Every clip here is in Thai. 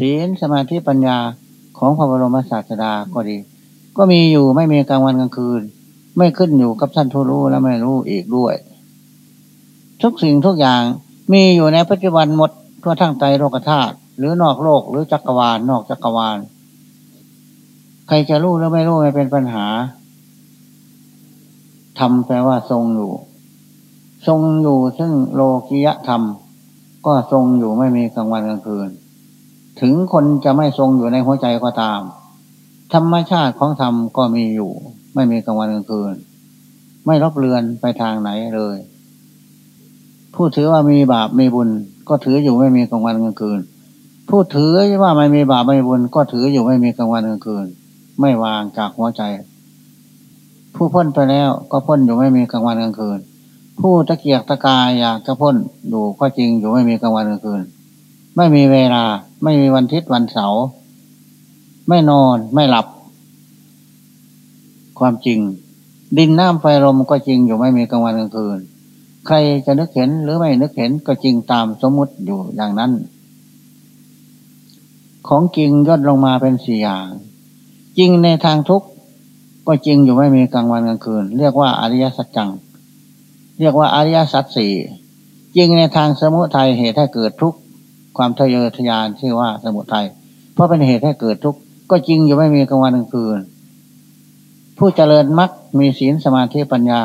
ศีลสมาธิปัญญาของพระบรมศาสดาก็ดี ก็มีอยู่ไม่มีกลางวันกลางคืน ไม่ขึ้นอยู่กับท่านทูรู้และไม่รู้อีกด้วย ทุกสิ่งทุกอย่างมีอยู่ในปัจจุบันหมดทั่วทั้งใจโลกธาตุหรือนอกโลกหรือจักรวาลนอกจักรวาล ใครจะรู้หรือไม่รู้ไม่เป็นปัญหาทำแปลว่าทรงอยู่ ทรงอยู่ซึ่งโลกิยธรรม ก็ทรงอยู่ไม่มีกลางวันกลางคืน ถึงคนจะไม่ทรงอยู่ในหัวใจก็ตาม ธรรมชาติของธรรมก็มีอยู่ ไม่มีกลางวันกลางคืน ไม่รบเรือนไปทางไหนเลย ผู้ถือว่ามีบาปมีบุญ ก็ถืออยู่ไม่มีกลางวันกลางคืน ผู้ถือว่าไม่มีบาปไม่มีบุญ ก็ถืออยู่ไม่มีกลางวันกลางคืน ไม่วางจากหัวใจ ผู้พ้นไปแล้วก็พ้นอยู่ไม่มีกลางวันกลางคืน ผู้ตะเกียกตะกายอยากจะพ้นอยู่ก็จริงอยู่ไม่มีกลางวันกลางคืน ไม่มีเวลา ไม่มีวันทิศวันเสาร์ไม่นอนไม่หลับ ความจริง ดินน้ำไฟลมก็จริงอยู่ไม่มีกลางวันกลางคืน ใครจะนึกเห็นหรือไม่นึกเห็นก็จริงตามสมมุติอยู่อย่างนั้น ของจริงย่นลงมาเป็นสี่อย่าง จริงในทางทุกข์ก็จริงอยู่ไม่มีกลางวันกลางคืน เรียกว่าอริยสัจจัง เรียกว่าอริยสัจสี่จริงในทางสมุทัยเหตุให้เกิดทุกข์ ความทะเยอทะยานชื่อว่าสมุทัยเพราะเป็นเหตุให้เกิดทุกข์ก็จริงอยู่ไม่มีกลางวันกลางคืน ผู้เจริญมรรคมีศีลสมาธิปัญญา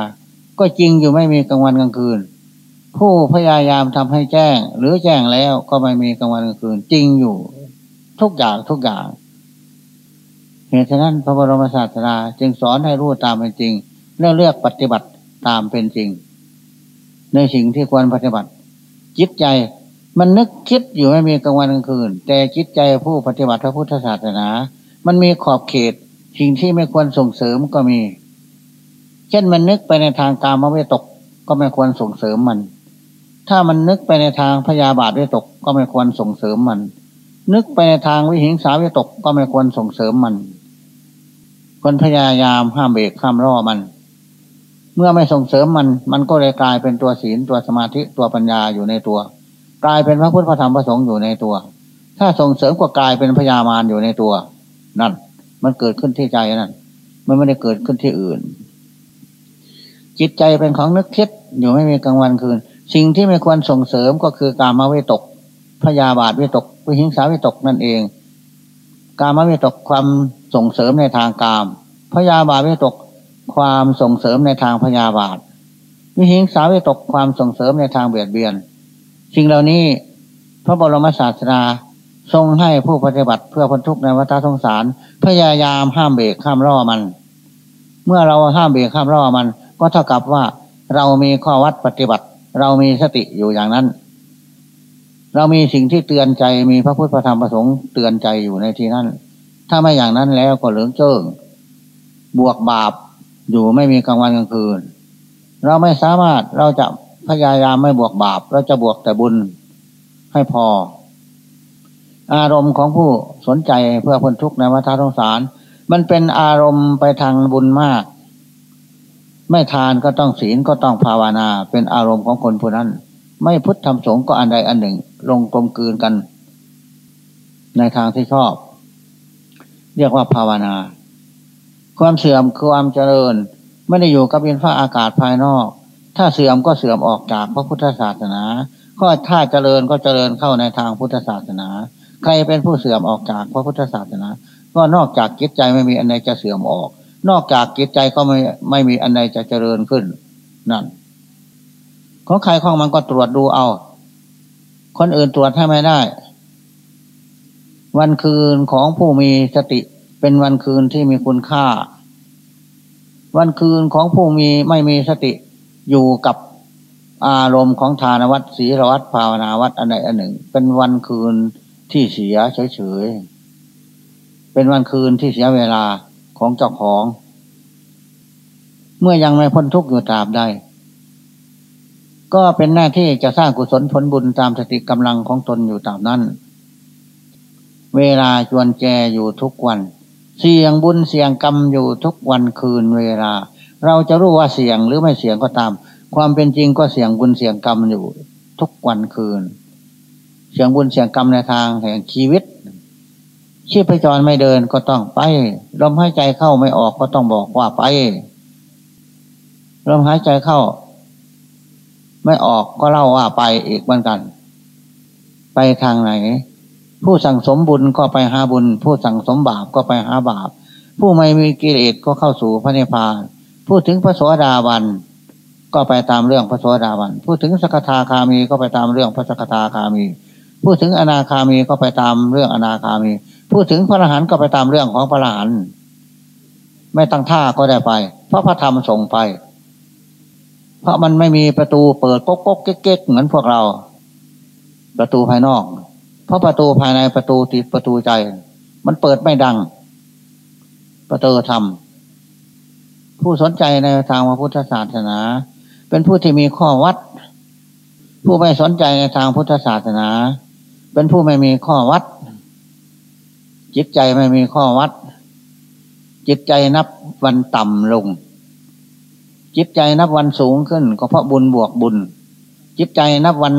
ก็จริงอยู่ไม่มีกลางวันกลางคืน ผู้พยายามทำให้แจ้ง หรือแจ้งแล้วก็ไม่มีกลางวันกลางคืน จริงอยู่ทุกอย่างทุกอย่างเหตุฉะนั้นพระบรมศาสดาจึงสอนให้รู้ตามเป็นจริงแล้วเลือกปฏิบัติตามเป็นจริง ในสิ่งที่ควรปฏิบัติ จิตใจ มันนึกคิดอยู่ไม่มีกลางวันกลางคืน แต่จิตใจผู้ปฏิบัติพระพุทธศาสนา มันมีขอบเขตสิ่งที่ไม่ควรส่งเสริมก็มี เช่นมันนึกไปในทางกามวิตกก็ไม่ควรส่งเสริมมัน ถ้ามันนึกไปในทางพยาบาทวิตกก็ไม่ควรส่งเสริมมัน นึกไปในทางวิหิงสาวิตกก็ไม่ควรส่งเสริมมันคนพยายามห้ามเบรกห้ามร่อมัน เมื่อไม่ส่งเสริมมัน มันก็เลยกลายเป็นตัวศีลตัวสมาธิตัวปัญญาอยู่ในตัว กลายเป็นพระพุทธพระธรรมพระสงฆ์อยู่ในตัว ถ้าส่งเสริมก็กลายเป็นพยามารอยู่ในตัว นั่น มันเกิดขึ้นที่ใจนั่นมันไม่ได้เกิดขึ้นที่อื่น จิตใจเป็นของนึกคิดอยู่ไม่มีกลางวันคืน สิ่งที่ไม่ควรส่งเสริมก็คือการมาเวตกพยาบาทเวตกวิหิงสาเวตกนั่นเอง การมาเวตกความส่งเสริมในทางกามพยาบาทวิตกความส่งเสริมในทางพยาบาทวิหิงสาวิตกความส่งเสริมในทางเบียดเบียน สิ่งเหล่านี้พระบรมศาสดาทรงให้ผู้ปฏิบัติเพื่อพ้นทุกข์ในวัฏสงสาร พยายามห้ามเบรกห้ามร่อมัน เมื่อเราห้ามเบรกห้ามร่อมัน ก็เท่ากับว่าเรามีข้อวัดปฏิบัติ เรามีสติอยู่อย่างนั้น เรามีสิ่งที่เตือนใจมีพระพุทธธรรมประสงค์เตือนใจอยู่ในที่นั้น ถ้าไม่อย่างนั้นแล้วก็เหลืองเจิ้งบวกบาปอยู่ไม่มีกลางวันกลางคืน เราไม่สามารถเราจะ พยายามไม่บวกบาปเราจะบวกแต่บุญให้พอ อารมณ์ของผู้สนใจเพื่อพ้นทุกข์ในวัฏสงสาร มันเป็นอารมณ์ไปทางบุญมาก ไม่ทานก็ต้องศีลก็ต้องภาวนา เป็นอารมณ์ของคนผู้นั้น ไม่พุทธธรรมสงฆ์ก็อันใดอันหนึ่ง ลงกลมกลืนกัน ในทางที่ชอบ เรียกว่าภาวนา ความเสื่อมคือความเจริญ ไม่ได้อยู่กับเินฟ้าอากาศภายนอก ถ้าเสื่อมก็เสื่อมออกจากพระพุทธศาสนา ก็ถ้าเจริญก็เจริญเข้าในทางพุทธศาสนา ใครเป็นผู้เสื่อมออกจากพระพุทธศาสนา ก็นอกจากจิตใจไม่มีอันใดจะเสื่อมออก นอกจากจิตใจก็ไม่ไม่มีอันใดจะเจริญขึ้น นั่น ของใครของมันก็ตรวจดูเอา คนอื่นตรวจให้ไม่ได้ วันคืนของผู้มีสติเป็นวันคืนที่มีคุณค่า วันคืนของผู้มีไม่มีสติ อยู่กับอารมณ์ของทานวัตศีลวัตภาวนาวัตอันใดอันหนึ่ง เป็นวันคืนที่เสียเฉยๆเป็นวันคืนที่เสียเวลาของเจ้าของ เมื่อยังไม่พ้นทุกข์อยู่ตราบใดก็เป็นหน้าที่จะสร้างกุศลผลบุญตามสติกำลังของตนอยู่ตามนั้น เวลาจวนแจอยู่ทุกวัน เสี่ยงบุญเสี่ยงกรรมอยู่ทุกวันคืนเวลา เราจะรู้ว่าเสียงหรือไม่เสียงก็ตาม ความเป็นจริงก็เสียงบุญเสียงกรรมอยู่ทุกวันคืน เสียงบุญเสียงกรรมในทางแห่งชีวิต ชีพจรไม่เดินก็ต้องไปลมหายใจเข้าไม่ออกก็ต้องบอกว่าไปลมหายใจเข้า ไม่ออกก็เล่าว่าไปอีกเหมือนกัน ไปทางไหน ผู้สั่งสมบุญก็ไปหาบุญ ผู้สั่งสมบาปก็ไปหาบาป ผู้ไม่มีกิเลสก็เข้าสู่พระนิพพาน พูดถึงพระโสดาบันก็ไปตามเรื่องพระโสดาบันพูดถึงสกทาคามีก็ไปตามเรื่องพระสกทาคามี พูดถึงอนาคามีก็ไปตามเรื่องอนาคามี พูดถึงพระอรหันต์ก็ไปตามเรื่องของพระอรหันต์ไม่ตั้งท่าก็ได้ไป เพราะพระธรรมส่งไป เพราะมันไม่มีประตูเปิดก๊กก๊กเก๊กเหมือนพวกเรา ประตูภายนอก เพราะประตูภายในประตูติดประตูใจ มันเปิดไม่ดัง ประตูธรรม ผู้สนใจในทางพระพุทธศาสนา เป็นผู้ที่มีข้อวัด ผู้ไม่สนใจในทางพุทธศาสนา เป็นผู้ไม่มีข้อวัด จิตใจไม่มีข้อวัด จิตใจนับวันต่ำลง จิตใจนับวันสูงขึ้น ก็เพราะบุญบวกบุญ จิตใจนับวัน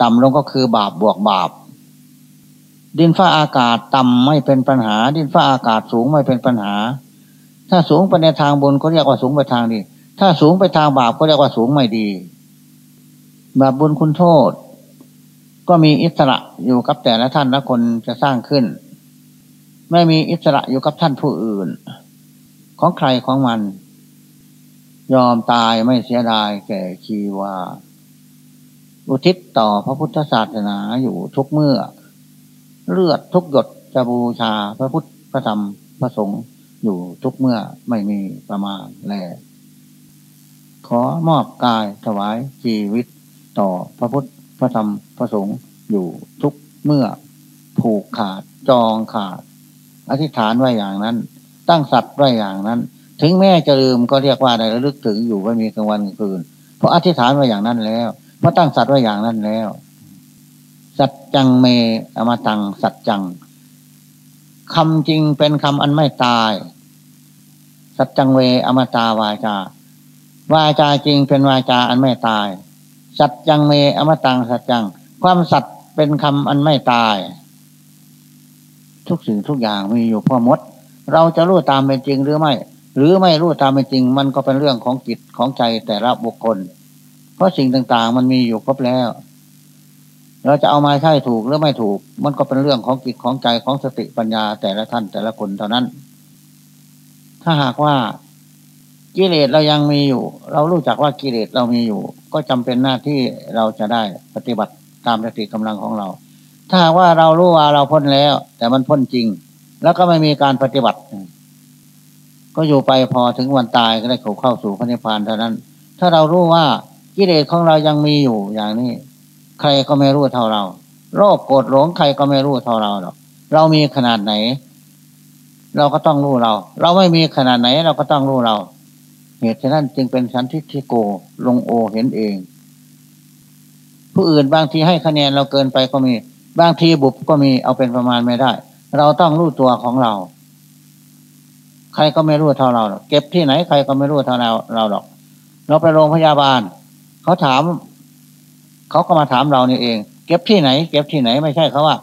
ต่ำลงก็คือบาปบวกบาป ดินฟ้าอากาศต่ำไม่เป็นปัญหา ดินฟ้าอากาศสูงไม่เป็นปัญหา ถ้าสูงไปในทางบุญก็เรียกว่าสูงไปทางดี ถ้าสูงไปทางบาปก็เรียกว่าสูงไม่ดี บาปบุญคุณโทษ ก็มีอิสระอยู่กับแต่ละท่านละคนจะสร้างขึ้น ไม่มีอิสระอยู่กับท่านผู้อื่น ของใครของมัน ยอมตายไม่เสียดายแก่ชีวาอุทิศต่อพระพุทธศาสนาอยู่ทุกเมื่อ เลือดทุกหยดจะบูชาพระพุทธพระธรรมพระสงฆ์ อยู่ทุกเมื่อไม่มีประมาณแล ขอมอบกายถวายชีวิตต่อพระพุทธพระธรรมพระสงฆ์อยู่ทุกเมื่อผูกขาดจองขาด อธิษฐานไว้อย่างนั้น ตั้งสัตว์ไว้อย่างนั้น ถึงแม่จะลืมก็เรียกว่าได้ระลึกถึงอยู่ไม่มีกลางวันกลางคืน เพราะอธิษฐานไว้อย่างนั้นแล้วเพราะตั้งสัตว์ไว้อย่างนั้นแล้ว สัจจังเมอมตังสัจจัง คำจริงเป็นคำอันไม่ตาย สัจจังเวอมตาวาจาวาจาจริงเป็นวาจาอันไม่ตาย สัจจังเมอมตังสัจจัง ความสัตย์เป็นคำอันไม่ตาย ทุกสิ่งทุกอย่างมีอยู่พ่อมด เราจะรู้ตามเป็นจริงหรือไม่ หรือไม่รู้ตามเป็นจริง มันก็เป็นเรื่องของจิตของใจแต่ละบุคคล เพราะสิ่งต่างๆ มันมีอยู่ครบแล้ว เราจะเอามาใช่ถูกหรือไม่ถูก มันก็เป็นเรื่องของจิตของใจของสติปัญญาแต่ละท่านแต่ละคนเท่านั้น ถ้าหากว่ากิเลสเรายังมีอยู่ เรารู้จักว่ากิเลสเรามีอยู่ ก็จำเป็นหน้าที่เราจะได้ปฏิบัติตามสติกำลังของเรา ถ้าว่าเรารู้ว่าเราพ้นแล้ว แต่มันพ้นจริง แล้วก็ไม่มีการปฏิบัติ ก็อยู่ไปพอถึงวันตายก็ได้เข้าเข้าสู่พระนิพพานเท่านั้น ถ้าเรารู้ว่ากิเลสของเรายังมีอยู่อย่างนี้ ใครก็ไม่รู้เท่าเรา โรคโกรธหลงใครก็ไม่รู้เท่าเราหรอกเรามีขนาดไหน เราก็ต้องรู้เรา เราไม่มีขนาดไหน เราก็ต้องรู้เรา เหตุฉะนั้นจึงเป็นสันทิฏฐิโกลงโอเห็นเอง ผู้อื่นบางทีให้คะแนนเราเกินไปก็มี บางทีบุบก็มีเอาเป็นประมาณไม่ได้ เราต้องรู้ตัวของเรา ใครก็ไม่รู้เท่าเราเก็บที่ไหนใครก็ไม่รู้เท่าเราเราหรอก เราไปโรงพยาบาล เขาถาม เขาก็มาถามเรานี่เอง เก็บที่ไหน เก็บที่ไหนไม่ใช่เขาว่า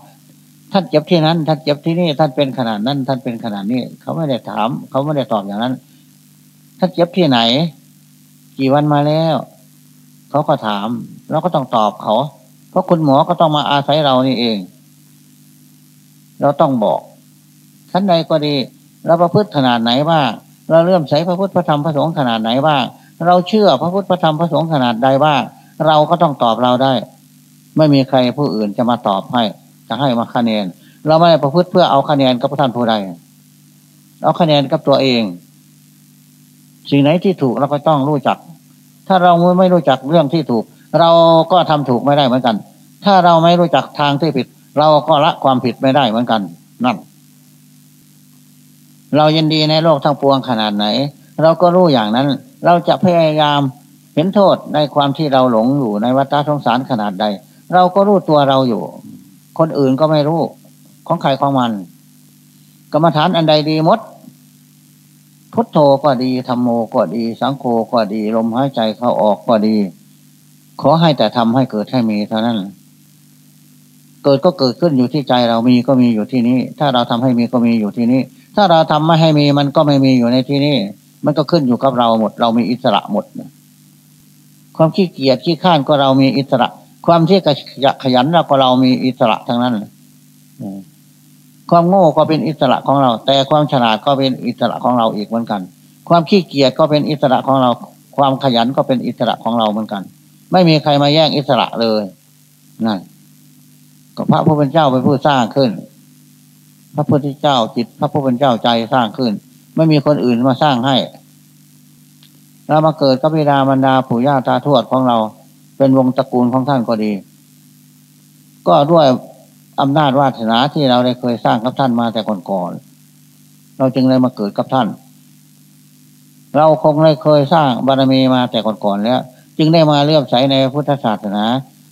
ท่านเก็บที่นั้น ท่านเก็บที่นี่ ท่านเป็นขนาดนั้น ท่านเป็นขนาดนี้ เขาไม่ได้ถาม เขาไม่ได้ตอบอย่างนั้น ท่านเก็บที่ไหน กี่วันมาแล้ว เขาก็ถามเราก็ต้องตอบเขา เพราะคุณหมอก็ต้องมาอาศัยเรานี่เอง เราต้องบอกชั้นใดก็ดีเราประพฤติขนาดไหนบ้างเราเริ่มใช้พระพุทธพระธรรมพระสงฆ์ขนาดไหนบ้างเราเชื่อพระพุทธพระธรรมพระสงฆ์ขนาดใดบ้าง เราก็ต้องตอบเราได้ ไม่มีใครผู้อื่นจะมาตอบให้ จะให้มาคะแนน เราไม่ได้ประพฤติเพื่อเอาคะแนนกับท่านผู้ใดเอาคะแนนกับตัวเอง สิ่งไหนที่ถูกเราก็ต้องรู้จัก ถ้าเราไม่รู้จักเรื่องที่ถูก เราก็ทำถูกไม่ได้เหมือนกัน ถ้าเราไม่รู้จักทางที่ผิด เราก็ละความผิดไม่ได้เหมือนกันนั่นเรายินดีในโลกทั้งปวงขนาดไหน เราก็รู้อย่างนั้น เราจะพยายาม ห็นโทษในความที่เราหลงอยู่ในวัฏสงสารขนาดใด เราก็รู้ตัวเราอยู่ คนอื่นก็ไม่รู้ ของใครของมัน กรรมฐานอันใดดีมด พุทโธก็ดีธรรมโมก็ดี สังโฆก็ดี ลมหายใจเข้าออกก็ดี ขอให้แต่ทำให้เกิดให้มีเท่านั้น เกิดก็เกิดขึ้นอยู่ที่ใจเรามีก็มีอยู่ที่นี้ ถ้าเราทำให้มีก็มีอยู่ที่นี้ ถ้าเราทำไม่ให้มีมันก็ไม่มีอยู่ในที่นี้ มันก็ขึ้นอยู่กับเราหมด เรามีอิสระหมด ความขี้เกียจขี้ข้านก็เรามีอิสระ ความที่ขยันเราก็เรามีอิสระทั้งนั้นความโง่ก็เป็นอิสระของเรา แต่ความฉลาดก็เป็นอิสระของเราอีกเหมือนกัน ความขี้เกียจก็เป็นอิสระของเรา ความขยันก็เป็นอิสระของเราเหมือนกัน ไม่มีใครมาแย่งอิสระเลยนั่นก็พระผู้เป็นเจ้าเป็นผู้สร้างขึ้น พระพุทธเจ้าจิต พระผู้เป็นเจ้าใจสร้างขึ้น ไม่มีคนอื่นมาสร้างให้ เรามาเกิดกับบิดามารดาปู่ย่าตาทวดของเรา เป็นวงตระกูลของท่านก็ดี ก็ด้วยอำนาจวาสนาที่เราได้เคยสร้างกับท่านมาแต่ก่อนๆเราจึงเลยมาเกิดกับท่าน เราคงได้เคยสร้างบารมีมาแต่ก่อนๆแล้ว จึงได้มาเลื่อมใสในพุทธศาสนา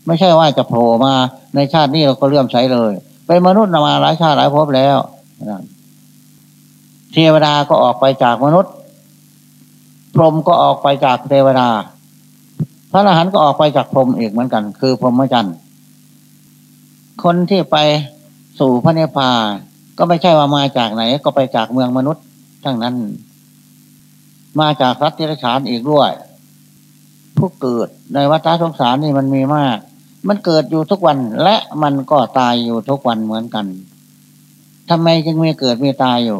ไม่ใช่ว่าจะโผล่มาในชาตินี้เราก็เลื่อมใสเลยเป็นมนุษย์มาหลายชาติหลายภพแล้วเทวดาก็ออกไปจากมนุษย์ พรหมก็ออกไปจากเทวดา พระอรหันต์ก็ออกไปจากพรหมอีกเหมือนกัน คือพรหมจรรย์คนที่ไปสู่พระเนพาก็ไม่ใช่ว่ามาจากไหน ก็ไปจากเมืองมนุษย์ทั้งนั้น มาจากรัฐที่ราชานอีกด้วย ผู้เกิดในวัฏสงสารนี่มันมีมาก มันเกิดอยู่ทุกวันและมันก็ตายอยู่ทุกวันเหมือนกันทำไมจึงมีเกิดมีตายอยู่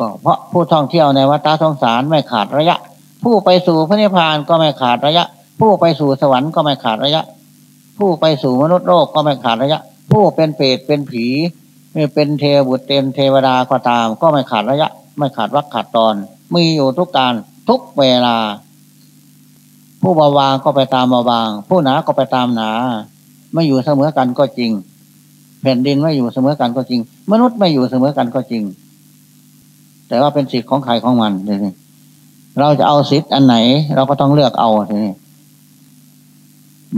ก็เพราะผู้ท่องเที่ยวในวัฏสงสารไม่ขาดระยะ ผู้ไปสู่พระนิพพานก็ไม่ขาดระยะ ผู้ไปสู่สวรรค์ก็ไม่ขาดระยะ ผู้ไปสู่มนุษย์โลกก็ไม่ขาดระยะ ผู้เป็นเปรตเป็นผีเป็นเทวบุตรเต็มเทวดาก็ตาม ก็ไม่ขาดระยะ ไม่ขาดวักขาดตอน มีอยู่ทุกการทุกเวลา ผู้เบาบางก็ไปตามเบาบาง ผู้หนาก็ไปตามหนา ไม่อยู่เสมอกันก็จริง แผ่นดินไม่อยู่เสมอกันก็จริง มนุษย์ไม่อยู่เสมอกันก็จริง แต่ว่าเป็นสิทธิ์ของใครของมันเลยเราจะเอาสิทธิ์อันไหน เราก็ต้องเลือกเอาทีนี้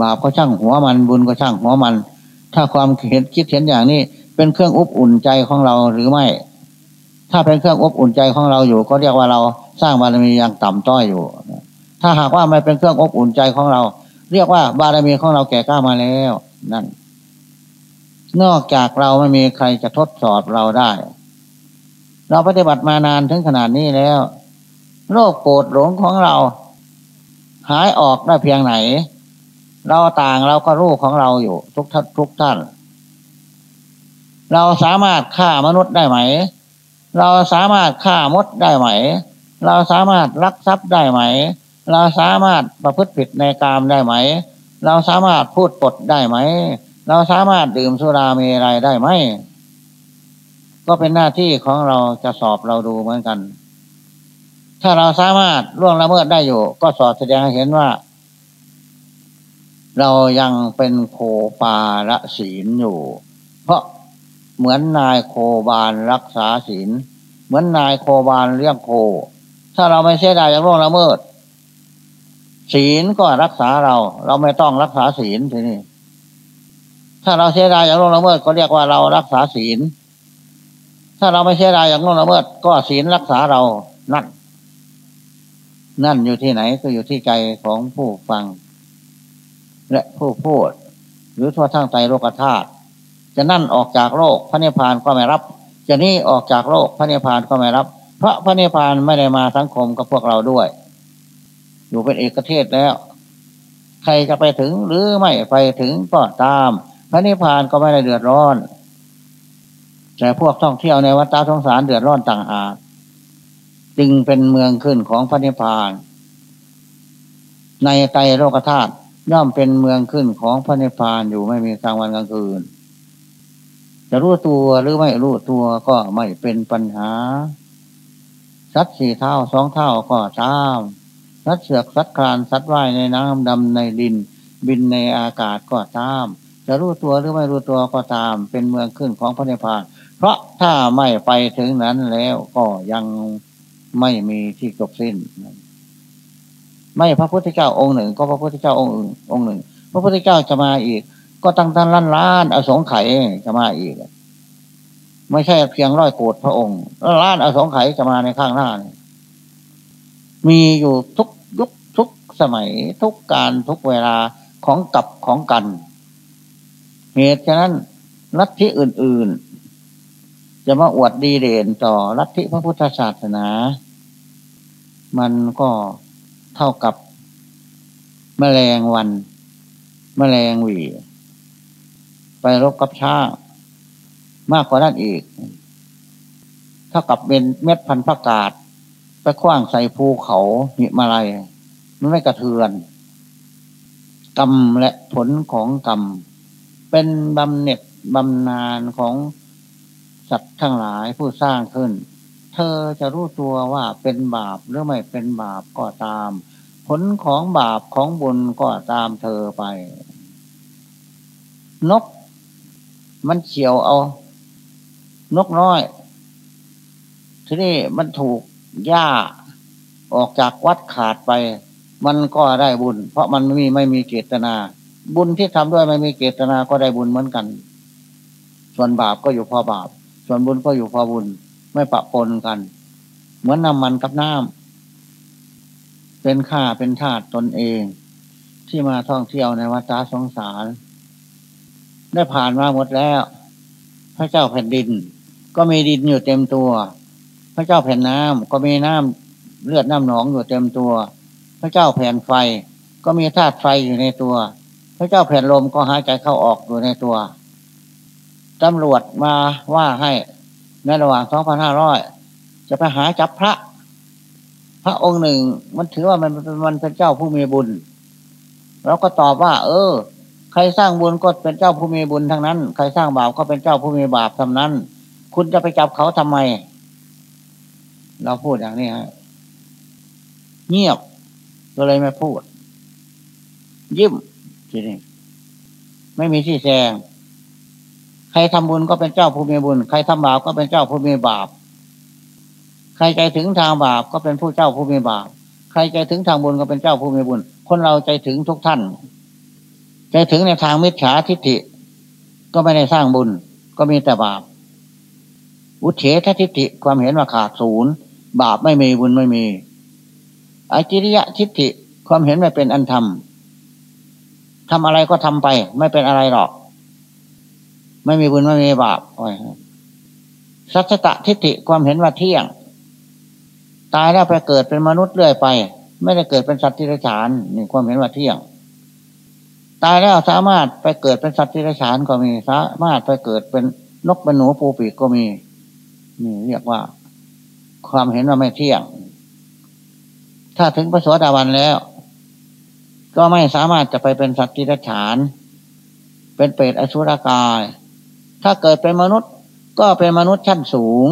บาปก็ช่างหัวมันบุญก็ช่างหัวมัน ถ้าความเห็นคิดเห็นอย่างนี้เป็นเครื่องอบอุ่นใจของเราหรือไม่ ถ้าเป็นเครื่องอบอุ่นใจของเราอยู่ ก็เรียกว่าเราสร้างบารมีอย่างต่ำต้อยอยู่ ถ้าหากว่าไม่เป็นเครื่องอบอุ่นใจของเรา เรียกว่าบารมีของเราแก่กล้ามาแล้วนั่น นอกจากเราไม่มีใครจะทดสอบเราได้ เราปฏิบัติมานานถึงขนาดนี้แล้ว โรคโกรธหลงของเรา หายออกได้เพียงไหน เราต่างเราก็รู้ของเราอยู่ ทุกท่านทุกท่าน เราสามารถฆ่ามนุษย์ได้ไหม เราสามารถฆ่ามดได้ไหม เราสามารถลักทรัพย์ได้ไหม เราสามารถประพฤติผิดในกามได้ไหม เราสามารถพูดปดได้ไหม เราสามารถดื่มสุราเมรัยได้ไหม ก็เป็นหน้าที่ของเราจะสอบเราดูเหมือนกัน ถ้าเราสามารถล่วงละเมิดได้อยู่ ก็สอบแสดงให้เห็นว่า เรายังเป็นโคปาละศีลอยู่ เพราะเหมือนนายโคบาลรักษาศีลเหมือนนายโคบาลเลี้ยงโค ถ้าเราไม่เสียดายอย่างร่วงละเมิด ศีลก็รักษาเรา เราไม่ต้องรักษาศีลทีนี้ถ้าเราเสียดายอย่างร่วงละเมิดก็เรียกว่าเรารักษาศีล ถ้าเราไม่เสียดายอย่างร่วงละเมิด ก็ศีลรักษาเรานั่น นั่นอยู่ที่ไหนก็อยู่ที่ใจของผู้ฟัง และผู้พูด หรือทั่วทั้งใจโลกธาตุจะนั่นออกจากโลกพระนิพพานก็ไม่รับ จะนี่ออกจากโลกพระนิพพานก็ไม่รับ เพราะพระนิพพานไม่ได้มาสังคมกับพวกเราด้วย อยู่เป็นเอกเทศแล้ว ใครจะไปถึงหรือไม่ไปถึงก็ตาม พระนิพพานก็ไม่ได้เดือดร้อน แต่พวกท่องเที่ยวในวัดตาสงสารเดือดร้อนต่างหากจึงเป็นเมืองขึ้นของพระนิพพาน ในใจโลกธาตุย่อมเป็นเมืองขึ้นของพระนิพพานอยู่ไม่มีกลางวันกลางคืน จะรู้ตัวหรือไม่รู้ตัวก็ไม่เป็นปัญหาสัตว์สี่เท่าสองเท่าก็ตามสัตว์เสือกสัตว์คลานสัตว์ว่ายในน้ำดำในดิน บินในอากาศก็ตาม จะรู้ตัวหรือไม่รู้ตัวก็ตาม เป็นเมืองขึ้นของพระนิพพาน เพราะถ้าไม่ไปถึงนั้นแล้วก็ยังไม่มีที่จบสิ้น ไม่พระพุทธเจ้าองค์หนึ่ง ก็พระพุทธเจ้าองค์อื่นองค์หนึ่ง พระพุทธเจ้าจะมาอีก ก็ตั้งตั้งล้านล้านอสงไขยจะมาอีก ไม่ใช่เพียงร้อยโกดพระองค์ล้านอสงไขยจะมาในข้างหน้า มีอยู่ทุกยุคทุกสมัยทุกการทุกเวลาของกับของกัน เหตุฉะนั้นลัทธิอื่น ๆ จะมาอวดดีเด่นต่อลัทธิพระพุทธศาสนา มันก็เท่ากับแมลงวันแมลงหวี ไปรบกับช้ามากกว่านั้นอีก เท่ากับเป็นเม็ดพันธุ์ประกาศ ไปคว้างใส่ภูเขาหิมาลัย มันไม่กระเทือน กรรมและผลของกรรม เป็นบำเหน็จบำนาญของ สัตว์ทั้งหลายผู้สร้างขึ้น เธอจะรู้ตัวว่าเป็นบาปหรือไม่เป็นบาปก็ตาม ผลของบาปของบุญก็ตามเธอไป นก มันเฉียวเอา นกน้อย ทีนี้มันถูกหญ้าออกจากวัดขาดไป มันก็ได้บุญ เพราะมันไม่มีไม่มีเจตนา บุญที่ทำด้วยไม่มีเจตนาก็ได้บุญเหมือนกัน ส่วนบาปก็อยู่พอบาป ส่วนบุญก็อยู่พอบุญไม่ปะปนกัน เหมือนน้ำมันกับน้ำเป็นค่าเป็นธาตุตนเอง ที่มาท่องเที่ยวในวัฏสงสาร ได้ผ่านมาหมดแล้ว พระเจ้าแผ่นดิน ก็มีดินอยู่เต็มตัว พระเจ้าแผ่นน้ำก็มีน้ำเลือดน้ำหนองอยู่เต็มตัว พระเจ้าแผ่นไฟก็มีธาตุไฟอยู่ในตัว พระเจ้าแผ่นลมก็หายใจเข้าออกอยู่ในตัว ตำรวจมาว่าให้ในระหว่างสองพันห้าร้อยจะไปหาจับพระ พระองค์หนึ่ง มันถือว่ามันมันเป็นเจ้าผู้มีบุญเราก็ตอบว่า เออ ใครสร้างบุญก็เป็นเจ้าผู้มีบุญทั้งนั้น ใครสร้างบาปก็เป็นเจ้าผู้มีบาปทำนั้น คุณจะไปจับเขาทำไม เราพูดอย่างนี้ฮะเงียบก็เลยไม่พูด ยิ้มทีนี้ไม่มีที่แซง ใครทำบุญก็เป็นเจ้าผู้มีบุญ ใครทำบาปก็เป็นเจ้าผู้มีบาป ใครใจถึงทางบาปก็เป็นผู้เจ้าผู้มีบาป ใครใจถึงทางบุญก็เป็นเจ้าผู้มีบุญ คนเราใจถึงทุกท่าน ใจถึงในทางมิจฉาทิฏฐิ ก็ไม่ได้สร้างบุญ ก็มีแต่บาปอุเฉททิฏฐิความเห็นว่าขาดศูนย์บาปไม่มีบุญไม่มีอาจิริยะทิฏฐิความเห็นไม่เป็นอันธรรมทำอะไรก็ทำไป ไม่เป็นอะไรหรอก ไม่มีบุญไม่มีบาปสัจตะทิฏฐิความเห็นว่าเที่ยง ตายแล้วไปเกิดเป็นมนุษย์เรื่อยไป ไม่ได้เกิดเป็นสัตว์ที่ไรฉานนี่ความเห็นว่าเที่ยง ตายแล้วสามารถไปเกิดเป็นสัตว์ที่ไรฉานก็มีสามารถไปเกิดเป็นนกเป็นหนูปูปีกก็มีนี่เรียกว่า ความเห็นว่าไม่เที่ยง ถ้าถึงพระสวสดาวันแล้ว ก็ไม่สามารถจะไปเป็นสัตว์ที่ไรฉาน เป็นเปรตอสุรกาย ถ้าเกิดเป็นมนุษย์ ก็เป็นมนุษย์ชั้นสูง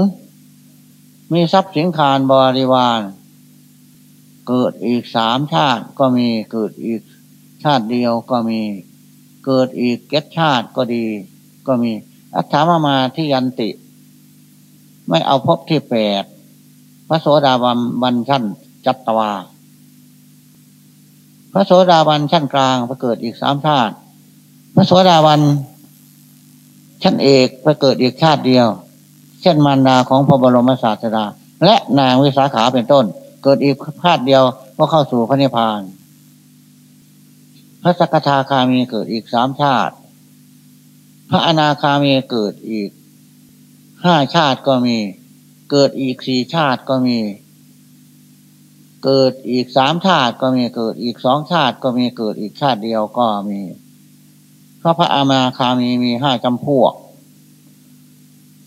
มีทรัพย์สินคารบริวาร เกิดอีกสามชาติก็มีเกิดอีกชาติเดียวก็มี เกิดอีกเก็ดชาติก็ดี ก็มี อัฏฐามามาที่ยันติ ไม่เอาพบที่แปดพระโสดาบันบันชั้นจัตตวา พระโสดาบันชั้นกลางไปเกิดอีกสามชาติ พระโสดาบัน ชั้นเอกไปเกิดอีกชาติเดียว เช่นมารดาของพระบรมศาสดา และนางวิสาขาเป็นต้น เกิดอีกชาติเดียวก็เข้าสู่พระนิพพาน พระสกทาคามีเกิดอีกสามชาติ พระอนาคามีเกิดอีกห้าชาติก็มี เกิดอีกสี่ชาติก็มี เกิดอีกสามชาติก็มีเกิดอีกสองชาติก็มีเกิดอีกชาติเดียวก็มี พระพระอามาคามีมีห้าจำพวก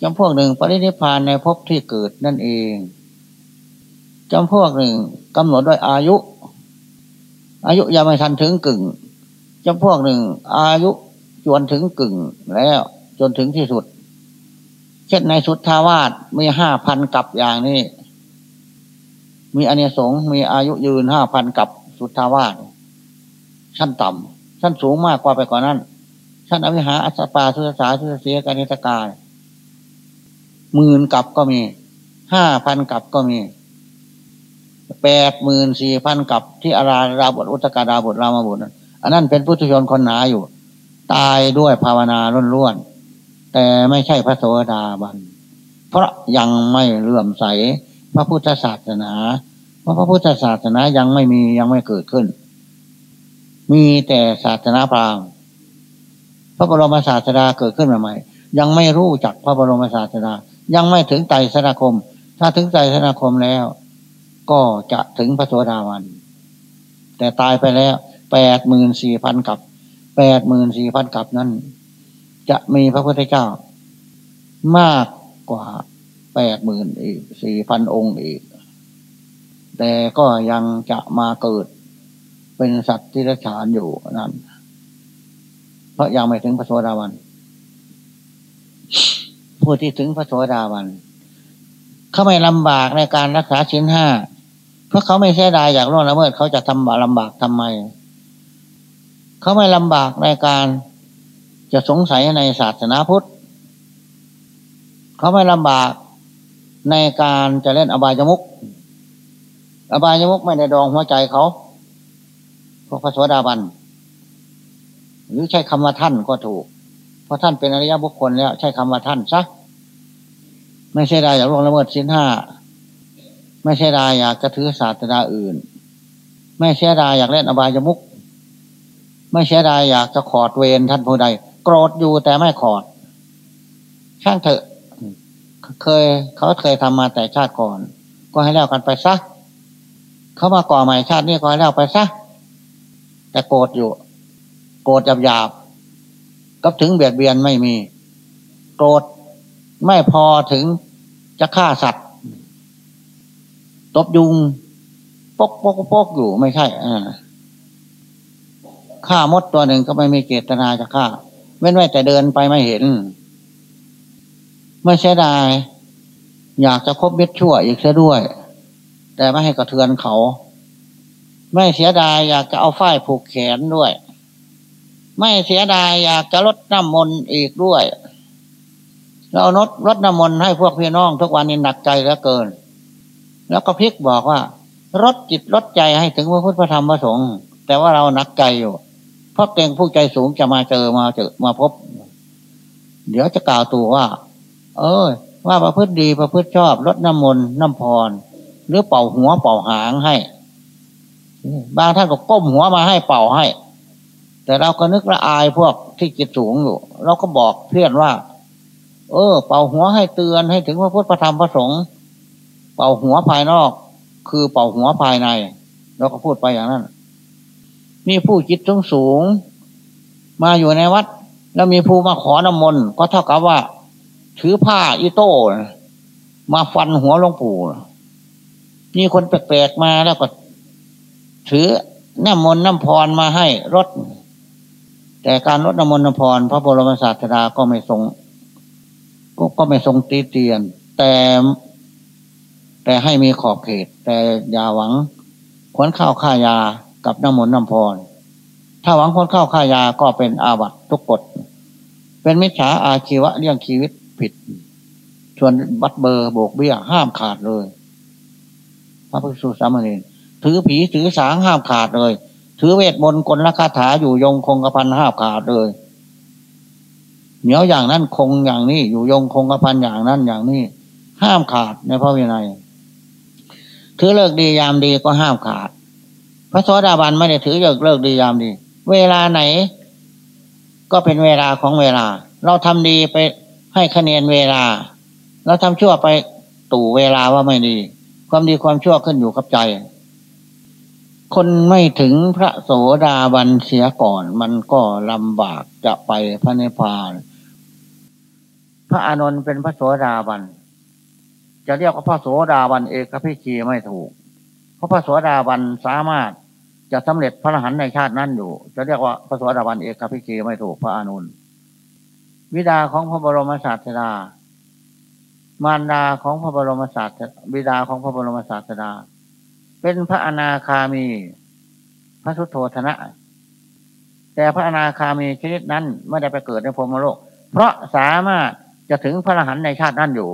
จำพวกหนึ่งปรินิพานในภพที่เกิดนั่นเองจำพวกหนึ่งกำหนดด้วยอายุ อายุยังไม่ทันถึงกึ่งจำพวกหนึ่ง อายุจวนถึงกึ่งแล้วจนถึงที่สุด เช่นในสุทธาวาสมีห้าพันกับอย่างนี้ มีอเนสงมีอายุยืนห้าพันกับสุทธาวาสชั้นต่ำชั้นสูงมากกว่าไปกว่านั้น ท่านอวิหาอัสปาสุสาสุเสียกานิตกายหมื่นกับก็มีห้าพันกับก็มีแปดหมื่นสี่พันกับที่อาราราบทอุตกาดาบทรามาบทอันนั้นเป็นพุทธชนคนหนาอยู่ ตายด้วยภาวนาล้วนๆแต่ไม่ใช่พระโสดาบัน เพราะยังไม่เลื่อมใสพระพุทธศาสนา เพราะพระพุทธศาสนายังไม่มียังไม่เกิดขึ้น มีแต่ศาสนาพราหมณ์ ระบรมศาสดาเกิดขึ้นใหม่ๆยังไม่รู้จักพระบรมศาสดา ยังไม่ถึงไตรสนาคม ถ้าถึงไตรสนาคมแล้ว ก็จะถึงพระโสดาวัน แต่ตายไปแล้วแปดหมื่นสี่พันกับแปดหมื่นสี่พันกับนั้น จะมีพระพุทธเจ้ามากกว่าแปดหมื่นอีกสี่พันองค์อีก แต่ก็ยังจะมาเกิดเป็นสัตว์ที่รัฉานอยู่นั่น เพราะยังไม่ถึงพระโสดาวันผู้ที่ถึงพระโสดาวันเขาไม่ลำบากในการรักษาชิ้นห้าเพราะเขาไม่เสียดายอยากล่วงละเมิดเขาจะทำลำบากทำไม เขาไม่ลำบากในการจะสงสัยในศาสนาพุทธ เขาไม่ลำบากในการจะเล่นอบายมุก อบายมุกไม่ได้ดองหัวใจเขาพวกพระสวสดาบัน หรือใช้คำว่าท่านก็ถูก เพราะท่านเป็นอริยบุคคลแล้ว ใช้คำว่าท่านซะไม่ใช่ได้อยากล่วงละเมิดสินห้าไม่ใช่ได้อยากกระถือศาสนาอื่น ไม่ใช่ได้อยากเล่นอบายมุกไม่ใช่ได้อยากจะขอดเวรท่านผู้ใด โกรธอยู่แต่ไม่ขอด ช่างเถอะ เคยเขาเคยทำมาแต่ชาติก่อน ก็ให้แล้วกันไปซะเขามาก่อใหม่ชาตินี้ก็ให้แล้วไปซะแต่โกรธอยู่ โกรธหยาบหยาบก็ถึงเบียดเบียนไม่มี โกรธไม่พอถึงจะฆ่าสัตว์ตบยุงปกปกปกอยู่ไม่ใช่อ่าฆ่ามดตัวหนึ่งก็ไม่มีเจตนาจะฆ่าเว้นไว้แต่เดินไปไม่เห็น ไม่ใช่ได้อยากจะคบเม็ดชั่วอีกเสียด้วย แต่ไม่ให้กระเทือนเขา ไม่เสียดายอยากจะเอาฝ้ายผูกแขนด้วย ไม่เสียดายอยากจะลดน้ำมนต์อีกด้วย เราลดลดน้ำมนต์ให้พวกพี่น้องทุกวันนี้หนักใจเหลือเกิน แล้วก็พิกบอกว่าลดจิตลดใจให้ถึงพระพุทธธรรมพระสงฆ์แต่ว่าเราหนักใจอยู่ เพราะเกรงผู้ใจสูงจะมาเจอมาเจอมาพบ เดี๋ยวจะกล่าวตัวว่า เออ ว่าประพฤติดีประพฤติชอบลดน้ำมนต์น้ำพร หรือเป่าหัวเป่าหางให้บางท่านก็ก้มหัวมาให้เป่าให้ แต่เราก็นึกละอายพวกที่จิตสูงอยู่ เราก็บอกเพื่อนว่า เออ เป่าหัวให้เตือนให้ถึงพระพุทธธรรมพระสงฆ์เป่าหัวภายนอก คือเป่าหัวภายใน เราก็พูดไปอย่างนั้นมีผู้จิตสูงสูง มาอยู่ในวัด แล้วมีผู้มาขอน้ำมนต์ก็เท่ากับว่า ถือผ้าอีโต้มาฟันหัวหลวงปู่มีคนแปลกๆมาแล้วก็ ถือน้ำมนต์น้ำพรมาให้รถ แต่การรดน้ำมนต์น้ำพรพระบรมศาสดาก็ไม่ทรงก็ก็ไม่ทรงตีเตียน แต่ แต่ให้มีขอบเขต แต่อย่าหวังขวนข้าวข้ายากับน้ำมนต์น้ำพร ถ้าหวังคนข้าวค่ายาก็เป็นอาบัตทุกกฎ เป็นมิจฉาอาชีวะเรื่องชีวิตผิด ชวนบัดเบอร์โบกเบี้ยห้ามขาดเลย พระพุทธสุสามเณรถือผีถือสางห้ามขาดเลย ถือเวทมนต์กลคาถาอยู่ยงคงกระพันห้ามขาดเลยเหนียวอย่างนั้นคงอย่างนี้ อยู่ยงคงกระพันอย่างนั้นอย่างนี้ ห้ามขาดในพระวินัย ถือเลิกดียามดีก็ห้ามขาด พระโสดาบันไม่ได้ถือเลิกเลิกดียามดี เวลาไหน ก็เป็นเวลาของเวลา เราทำดีไปให้คะแนนเวลา เราทำชั่วไปตู่เวลาว่าไม่ดี ความดีความชั่วขึ้นอยู่กับใจ คนไม่ถึงพระโสดาบันเสียก่อน มันก็ลำบากจะไปพระนิพพาน พระอานนท์เป็นพระโสดาบัน จะเรียกว่าพระโสดาบันเอกพิชีไม่ถูก เพราะพระโสดาบันสามารถจะสำเร็จพระอรหันต์ในชาตินั้นอยู่ จะเรียกว่าพระสวัสดิวันเอกพิคีไม่ถูกพระอนุนวิดาของพระบรมศาสดามารดาของพระบรมศาสดาบิดาของพระบรมศาสดา เป็นพระอนาคามี พระสุโธธนะ แต่พระอนาคามีชนิดนั้นไม่ได้ไปเกิดในพรมโลก เพราะสามารถจะถึงพระอรหันต์ในชาตินั้นอยู่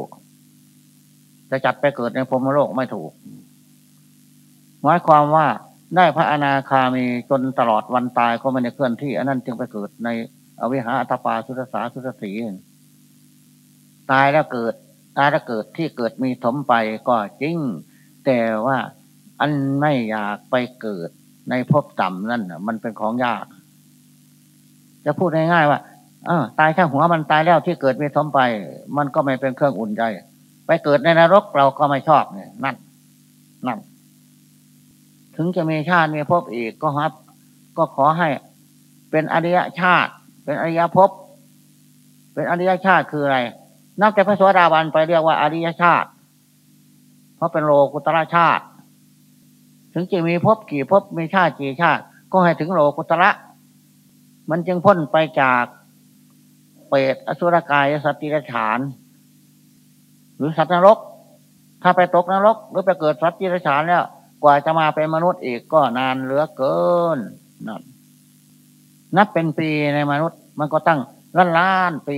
จะจัดไปเกิดในพรมโลกไม่ถูก หมายความว่าได้พระอนาคามีจนตลอดวันตายก็ไม่ได้เคลื่อนที่อันนั้นจึงไปเกิดในอวิหาอัตปาสุตสาสุตสีตายแล้วเกิด ตายแล้วเกิดที่เกิดมีถมไปก็จริง แต่ว่า อันไม่อยากไปเกิดในภพต่ำนั่นมันเป็นของยาก จะพูดง่ายๆว่าเออตายแค่หัวมันตายแล้วที่เกิดมีสมไป มันก็ไม่เป็นเครื่องอุ่นใจ ไปเกิดในนรกเราก็ไม่ชอบเนี่ยนั่นนั่นถึงจะมีชาติมีภพอีกก็ครับ ก็ขอให้เป็นอริยชาติ เป็นอริยภพเป็นอริยชาติคืออะไรนับแต่พระสวสดาบันไปเรียกว่าอริยชาติ เพราะเป็นโลกุตระชาติ ถึงจะมีภพกี่ภพมีชาติกี่ชาติ ก็ให้ถึงโลกุตระ มันจึงพ้นไปจากเปรตอสุรกายสัตติรฉาน หรือสัตว์นรก ถ้าไปตกนรก หรือไปเกิดสัตว์ติรฉานแล้ว กว่าจะมาเป็นมนุษย์อีกก็นานเหลือเกินนับนับเป็นปีในมนุษย์ มันก็ตั้งล้านล้านปี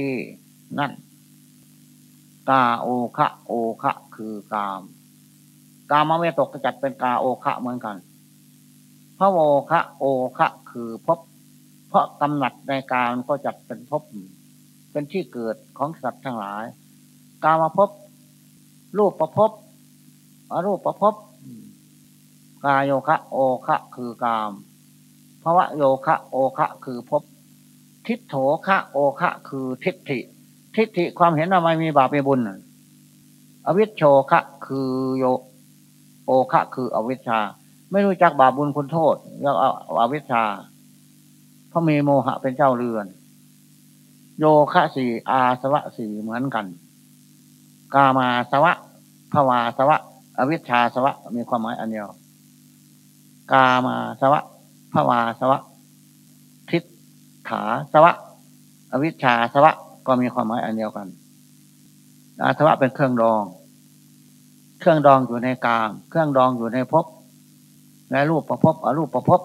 นั่นกาโอคะโอคะคือกาม กามเมตกจัดเป็นกาโอคะเหมือนกันพระโอคะโอคะคือพบ เพราะกำหนัดในการก็จัดเป็นพบ เป็นที่เกิดของสัตว์ทั้งหลาย กามาพบ รูปประพบอรูปประพบ กายโยคะ โอคะคือกามภาวะโยคะ โอคะคือพบ ทิฏโถคะโอคะคือทิฏฐิ ทิฏฐิความเห็นว่าไม่มีบาปมีบุญอวิชโชคะคือโย โอคะคืออวิชชา ไม่รู้จักบาปบุญคุณโทษเรียกเอาอวิชชาเพราะมีโมหะเป็นเจ้าเรือน โยคะสี่อาสวะสี่เหมือนกัน กามาสวะภวาสวะ อวิชชาสวะ มีความหมายอันเดียว กามาสวะภวาสวะทิฏฐาสวะ อวิชชาสวะก็มีความหมายอันเดียวกันอาสวะเป็นเครื่องดอง เครื่องดองอยู่ในกาม เครื่องดองอยู่ในภพและรูปประพบอรูปประพบ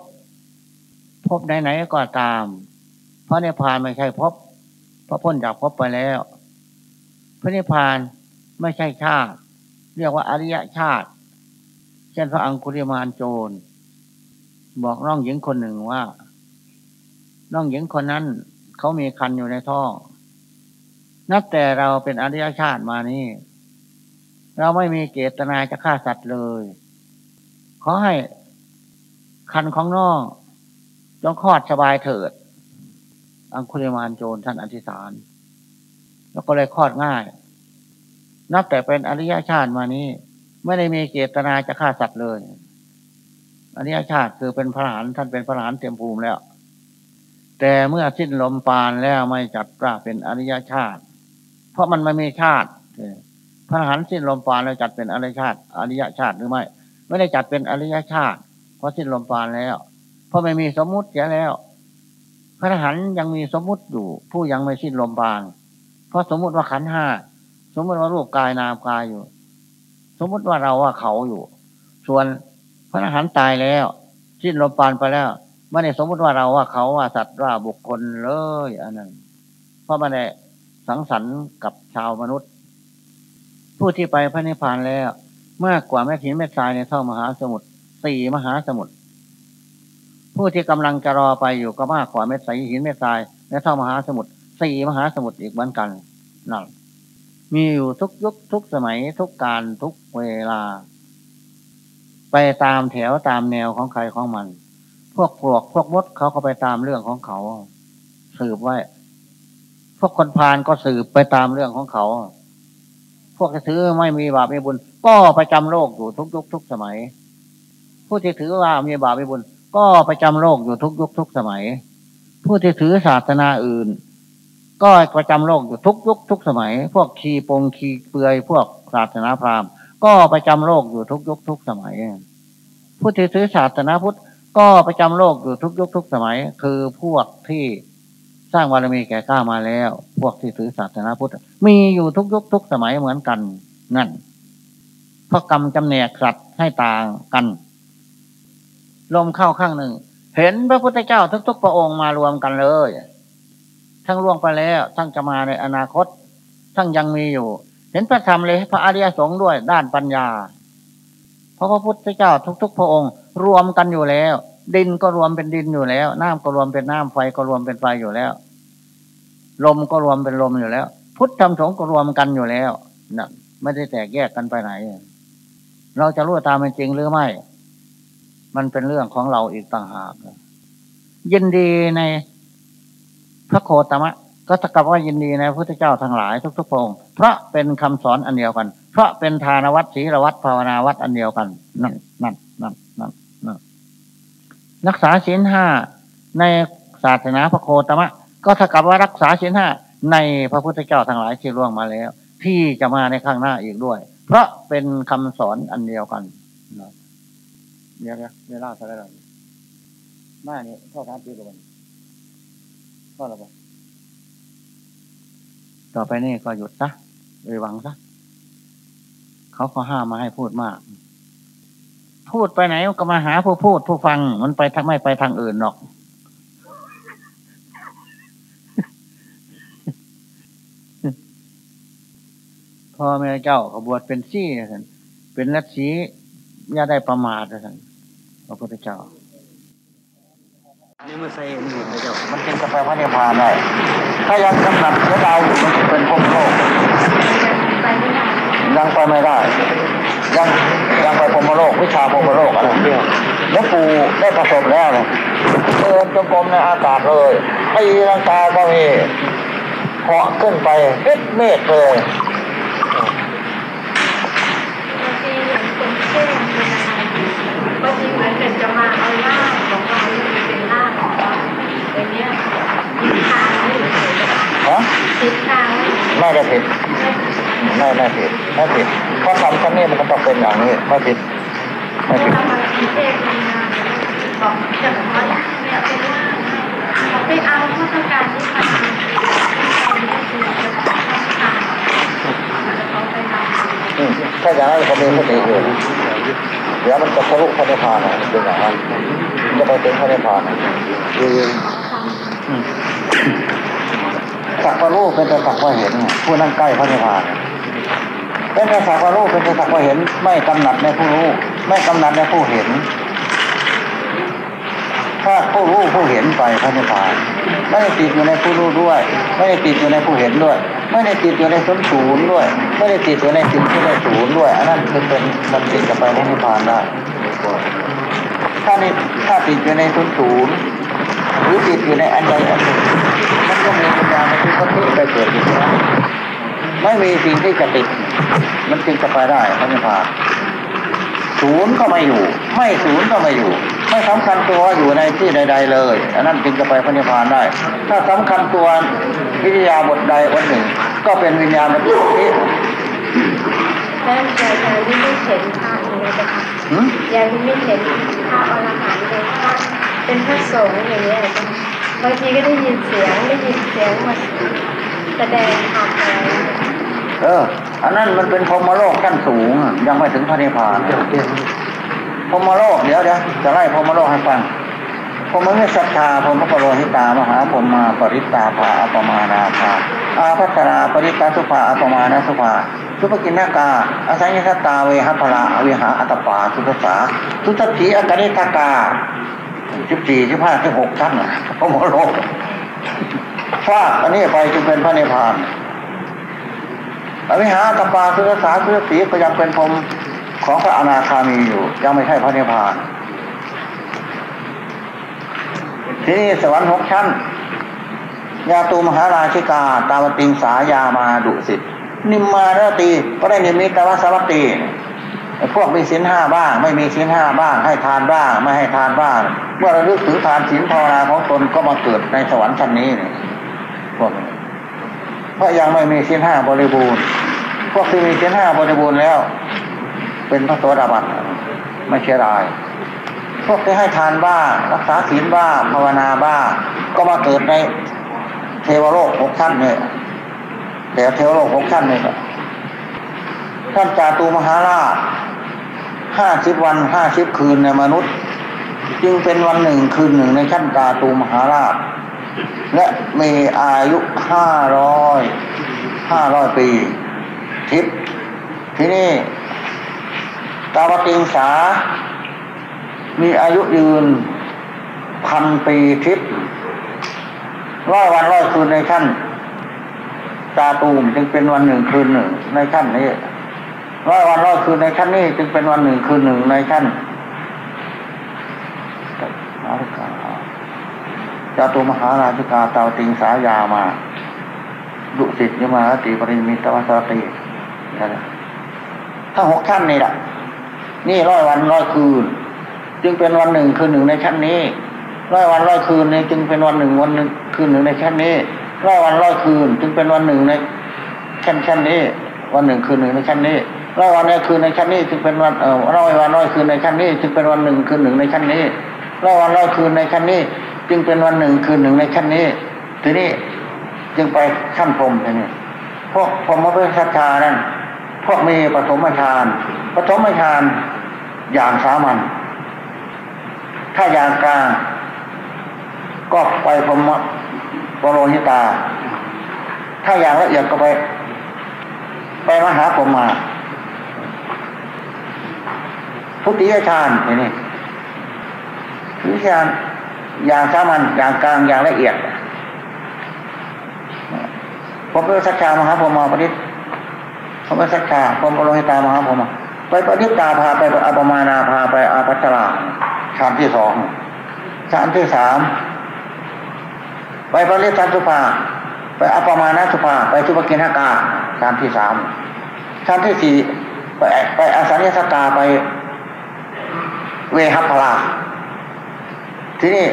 พบไหนๆก็ตาม เพราะนิพพานไม่ใช่พบเพราะพ้นจากพบไปแล้ว พระนิพพานไม่ใช่ชาติ เรียกว่าอริยชาติ เช่นพระอังคุริมานโจร บอกน้องหญิงคนหนึ่งว่า น้องหญิงคนนั้น เขามีคันอยู่ในท้อนับแต่เราเป็นอริยชาติมานี่ เราไม่มีเจตนาจะฆ่าสัตว์เลย ขอให้คันของน้องจงคลอดสบายเถิด อังคุลิมานโจรท่านอธิษฐาน แล้วก็เลยคลอดง่าย นับแต่เป็นอริยชาติมานี้ ไม่ได้มีเจตนาจะฆ่าสัตว์เลย อริยชาติคือเป็นพระหานท่านเป็นพระหานเต็มภูมิแล้ว แต่เมื่อสิ้นลมปานแล้วไม่จัดว่าเป็นอริยชาติ เพราะมันไม่มีชาติ ระหานสิ้นลมปรานแล้วจัดเป็นอริยชาติ อริยชาติหรือไม่ ไม่ได้จัดเป็นอริยชาติ เพราะสิ้นลมปรานแล้ว เพราะไม่มีสมมุติเสียแล้ว พระหันยังมีสมมุติอยู่ ผู้ยังไม่สิ้นลมปรานเพราะสมมุติว่าขันห้าสมมติว่ารูปกายนามกายอยู่ สมมุติว่าเราว่าเขาอยู่ ส่วนพระหันตายแล้ว สิ้นลมปรานไปแล้วไม่ได้สมมติว่าเราว่าเขาว่าสัตว์ว่าบุคคลเลยอันนั้นเพราะมันได้สังสรรค์กับชาวมนุษย์ ผู้ที่ไปพระนิพพานแล้ว มากกว่าแม่ถินแม่ทรายในท่อมหาสมุทรสี่มหาสมุทรผู้ที่กำลังจะรอไปอยู่ก็มากกว่าเม็ดใสหินเม็ดทรายและเท่ามหาสมุทรสี่มหาสมุทรอีกเหมือนกันนั่นมีอยู่ทุกยุคทุกสมัยทุกการทุกเวลา ไปตามแถวตามแนวของใครของมัน พวกปลวกพวกมดเขาก็ไปตามเรื่องของเขา สืบไว้ พวกคนพานก็สืบไปตามเรื่องของเขา พวกที่ถือไม่มีบาปไมีบุญ ก็ประจำโลกอยู่ทุกยุคทุกสมัย ผู้ที่ถือว่ามีบาปไมีบุญ ก็ประจำโลกอยู่ทุกยุคทุกสมัย ผู้ที่ถือศาสนาอื่น ก็ประจำโลกอยู่ทุกยุคทุกสมัย พวกขีปงขีเปลือยพวกศาสนาพราหมณ์ ก็ประจำโลกอยู่ทุกยุคทุกสมัย ผู้ที่ถือศาสนาพุทธก็ประจำโลกอยู่ทุกยุคทุกสมัย คือพวกที่ สร้างบารมีแก่กล้ามาแล้ว พวกที่ถือศาสนาพุทธ มีอยู่ทุกยุคทุกสมัยเหมือนกันนั่นเพราะกรรมจำแนกสัตว์ให้ต่างกันลมเข้าข้างหนึ่ง เห็นพระพุทธเจ้าทุกๆพระองค์มารวมกันเลย ทั้งล่วงไปแล้ว ทั้งจะมาในอนาคต ทั้งยังมีอยู่ เห็นพระธรรมเลยพระอริยสงฆ์ด้วยด้านปัญญา เพราะพระพุทธเจ้าทุกๆ พระองค์ รวมกันอยู่แล้ว ดินก็รวมเป็นดินอยู่แล้ว น้ำก็รวมเป็นน้ำไฟก็รวมเป็นไฟอยู่แล้ว ลมก็รวมเป็นลมอยู่แล้ว พุทธธรรมสงฆ์ก็รวมกันอยู่แล้วนะไม่ได้แตกแยกกันไปไหน เราจะรู้ตามเป็นจริงหรือไม่ มันเป็นเรื่องของเราอีกต่างหากยินดีในพระโคตมะ ก็ตะกับว่ายินดีในพระพุทธเจ้าทั้งหลายทุกๆพงเพราะเป็นคำสอนอันเดียวกัน เพราะเป็นทานวัดศีลวัดภาวนาวัดอันเดียวกันนั่นนั่นนั่นนั่นนั่นรักษาศีลห้าในศาสนาพระโคตมะ ก็เท่ากับว่ารักษาศีลห้าในพระพุทธเจ้าทั้งหลายที่ล่วงมาแล้ว ที่จะมาในข้างหน้าอีกด้วย เพราะเป็นคำสอนอันเดียวกันเดี๋ยวเดี๋ยวเล่าสักหน่อยหน้านี้เข้าการปีกับมันเข้าแล้วปะต่อไปนี่ก็หยุดซะเลยวังซะเขาก็ห้ามมาให้พูดมาก พูดไปไหนก็มาหาผู้พูดผู้ฟัง มันไปทางไม่ไปทางอื่นหรอก พ่อแม่เจ้าก็บวชเป็นซี่ท่านเป็นรัชชีย่าได้ประมาทท่านพระพุทธเจ้านี่มันใส่นี่พระเจ้ามันเป็นกาแฟพระเนพานได้ถ้ายังกำหนัดเสียดายอยู่มันจะเป็นภพโลกยังไปไม่ได้ยังยังไปพรมโลกวิชาพรมโลกอะไรเนี่ยแล้วปู่ได้ประสบแล้วเนี่ยเดินจงกรมในอากาศเลยตีลังกาก็มีเหาะขึ้นไปเฮ็ดเมฆเลย บางทีเหมือนเป็นจะมาเอาล่างของเราเป็นล่างของเราอย่างเงี้ยทิศทางไม่เหมือนกันฮะทิศทางไม่เหมือนไม่ได้ผิดไม่ไม่ผิดไม่ผิดเพราะคำคำนี้มันก็ต้องเป็นอย่างนี้ไม่ผิดไม่เวผิดลามาพิเศษมันมาบอกจะบอกว่าเนี่ยเป็นล่างเขาไปเอาข้าราชการที่ทำไม่คือจะต้องทำจะต้องไปทำ อืม ถ้าอย่างนั้นก็มีสติอยู่เดี๋ยวมันจะทะลุพระนิพพานนะเป็นอย่างนั้นมันจะไปถึงพระนิพพานสักว่ารู้เป็นแต่สักว่าเห็น ผู้นั่งใกล้พระนิพพานเป็นแต่สักว่ารู้เป็นแต่สักว่าเห็น ไม่กำหนัดในผู้รู้ไม่กำหนัดในผู้เห็นถ้าผู้รู้ผู้เห็นไปพระนิพพานไม่ได้ติดอยู่ในผู้รู้ด้วย ไม่ได้ติดอยู่ในผู้เห็นด้วย ไม่ได้ติดอยู่ในศูนศูนย์ด้วย ไม่ได้ติดอยู่ในสิ่งที่ได้ศูนย์ด้วยอันนั้นคือเป็นมันติดกับไปพระนิพพานได้ถ้าในถ้าติดอยู่ในศูนย์ศูนย์หรือติดอยู่ในอันใดอันหนึ่งมันก็มีปัญญาในที่เขาที่ไปเกิดอีกแล้วไม่มีสิ่งที่จะติด มันจึงจะไปได้พระนิพพานศูนย์ก็ไม่อยู่ ไม่ศูนย์ก็ไม่อยู่ ไม่สำคัญตัวอยู่ในที่ใด ๆ เลยอันนั้นจึงจะไปพระนิพพานได้ ถ้าสำคัญตัววิทยาบทใดบทหนึ่ง ก็เป็นวิญญาณบทที่ แล้วใจใจที่ไม่เห็นภาพนี้นะคะหืมยังไม่เห็นภาพอรหันต์เลยภาพเป็นพระสงฆ์อย่างเงี้ยจ้ะบางทีก็ได้ยินเสียงได้ยินเสียงมาแสดงธรรมอะไรเออ อันนั้นมันเป็นพรหมโลกขั้นสูงยังไม่ถึงพระนิพพานพรหมโลกเดี๋ยวเดี๋ยวจะไล่พรหมโลกให้ฟังพรหมวิสัทธาพรหมปโรหิตามหาพรหมาปริตตาภาอัปมานาภา อาพัสราปริตาสุภาอัปมานสุภาสุภกินนากาอาศัยสตตาเวหพละอวิหาอัตปาสุทสาสุทถีอากานิทากาสิบสี่สิบห้าสิบหกชั้นน่ะพรหมโลกฟาอันนี้ไปจึงเป็นพระนิพพานอวิหาตปาสุรสาสุรสีก็ยังเป็นพรมของพระอนาคามีอยู่ ยังไม่ใช่พระนิพพานที่นี่สวรรค์หกชั้น ยาตูมหาราชิกา ตาวติงสายามาดุสิตนิมมารตีก็ได้นิมิตวสวัตตีพวกมีศีลห้าบ้าง ไม่มีศีลห้าบ้าง ให้ทานบ้าง ไม่ให้ทานบ้าง เมื่อเระลึกถึงทานศีลภาวนาของตนก็มาเกิดในสวรรค์ชั้นนี้พวกเพราะยังไม่มีศีลห้าบริบูรณ์ พวกที่มีศีลห้าบริบูรณ์แล้ว เป็นพระโสดาบันไม่เชียดาย พวกที่ให้ทานบ้าง รักษาศีลบ้างภาวนาบ้าง ก็มาเกิดใน เทวโลกหกชั้นเนี่ยแต่เทวโลกหกชั้นเนี่ยท่านจาตูมหาราชห้าสิบวันห้าสิบคืนในมนุษย์ จึงเป็นวันหนึ่งคืนหนึ่งในชั้นจาตูมหาราช และมีอายุห้าร้อยห้าร้อยปีทิพที่นี่ตาวติงสา มีอายุยืนพันปีทิพย์ ร้อยวันร้อยคืนในขั้นตาตูมจึงเป็นวันหนึ่งคืนหนึ่งในขั้นนี้ร้อยวันร้อยคืนในขั้นนี้จึงเป็นวันหนึ่งคืนหนึ่งในขั้นจาตุมหาราชิกาเตาติงสายามาดุสิตยมาติปริมิตวสติถ้าหกชั้นนี่แหละนี่ร้อยวันร้อยคืน จึงเป็นวันหนึ่งคืนหนึ่งในชั้นนี้ ร้อยวันร้อยคืนนี่จึงเป็นวันหนึ่งวันหนึ่งคืนหนึ่งในชั้นนี้ร้อยวันร้อยคืน จึงเป็นวันหนึ่งในชั้นชั้นนี้ วันหนึ่งคืนหนึ่งในชั้นนี้ร้อยวันในคืนในชั้นนี้ จึงเป็นวันเออร้อยวันร้อยคืนในชั้นนี้ จึงเป็นวันหนึ่งคืนหนึ่งในชั้นนี้ร้อยวันร้อยคืนในชั้นนี้ จึงเป็นวันหนึ่งคืนหนึ่งในชั้นนี้ ทีนี้จึงไปขั้นพรมทีนี้พวกพรหมวิสัชานั่นพวกมีปฐมฌานปฐมฌานอย่างสามัญถ้าอย่างกลาง ก็ไปพรมปโรหิตา ถ้าอย่างละเอียดก็ไป ไปมหาพรมาทุติยฌานนี่ทุติยฌานอย่างสามัญอย่างกลางอย่างละเอียดผมเป็นสัจจามหาพรมาปฏิผมเป็นสัจจาผมปโรหิตามหาพรมาไปปฏิตาพาไปอัปมานาพาไปอาปัจจราฌานที่สองฌานที่สาม ไปปริสันสุภา ไปอัปมาณสุภา ไปทุปกินหากาฌานที่สามฌานที่สี่ไปไปอาสัญญสกาไปเวหัพลาที่นี่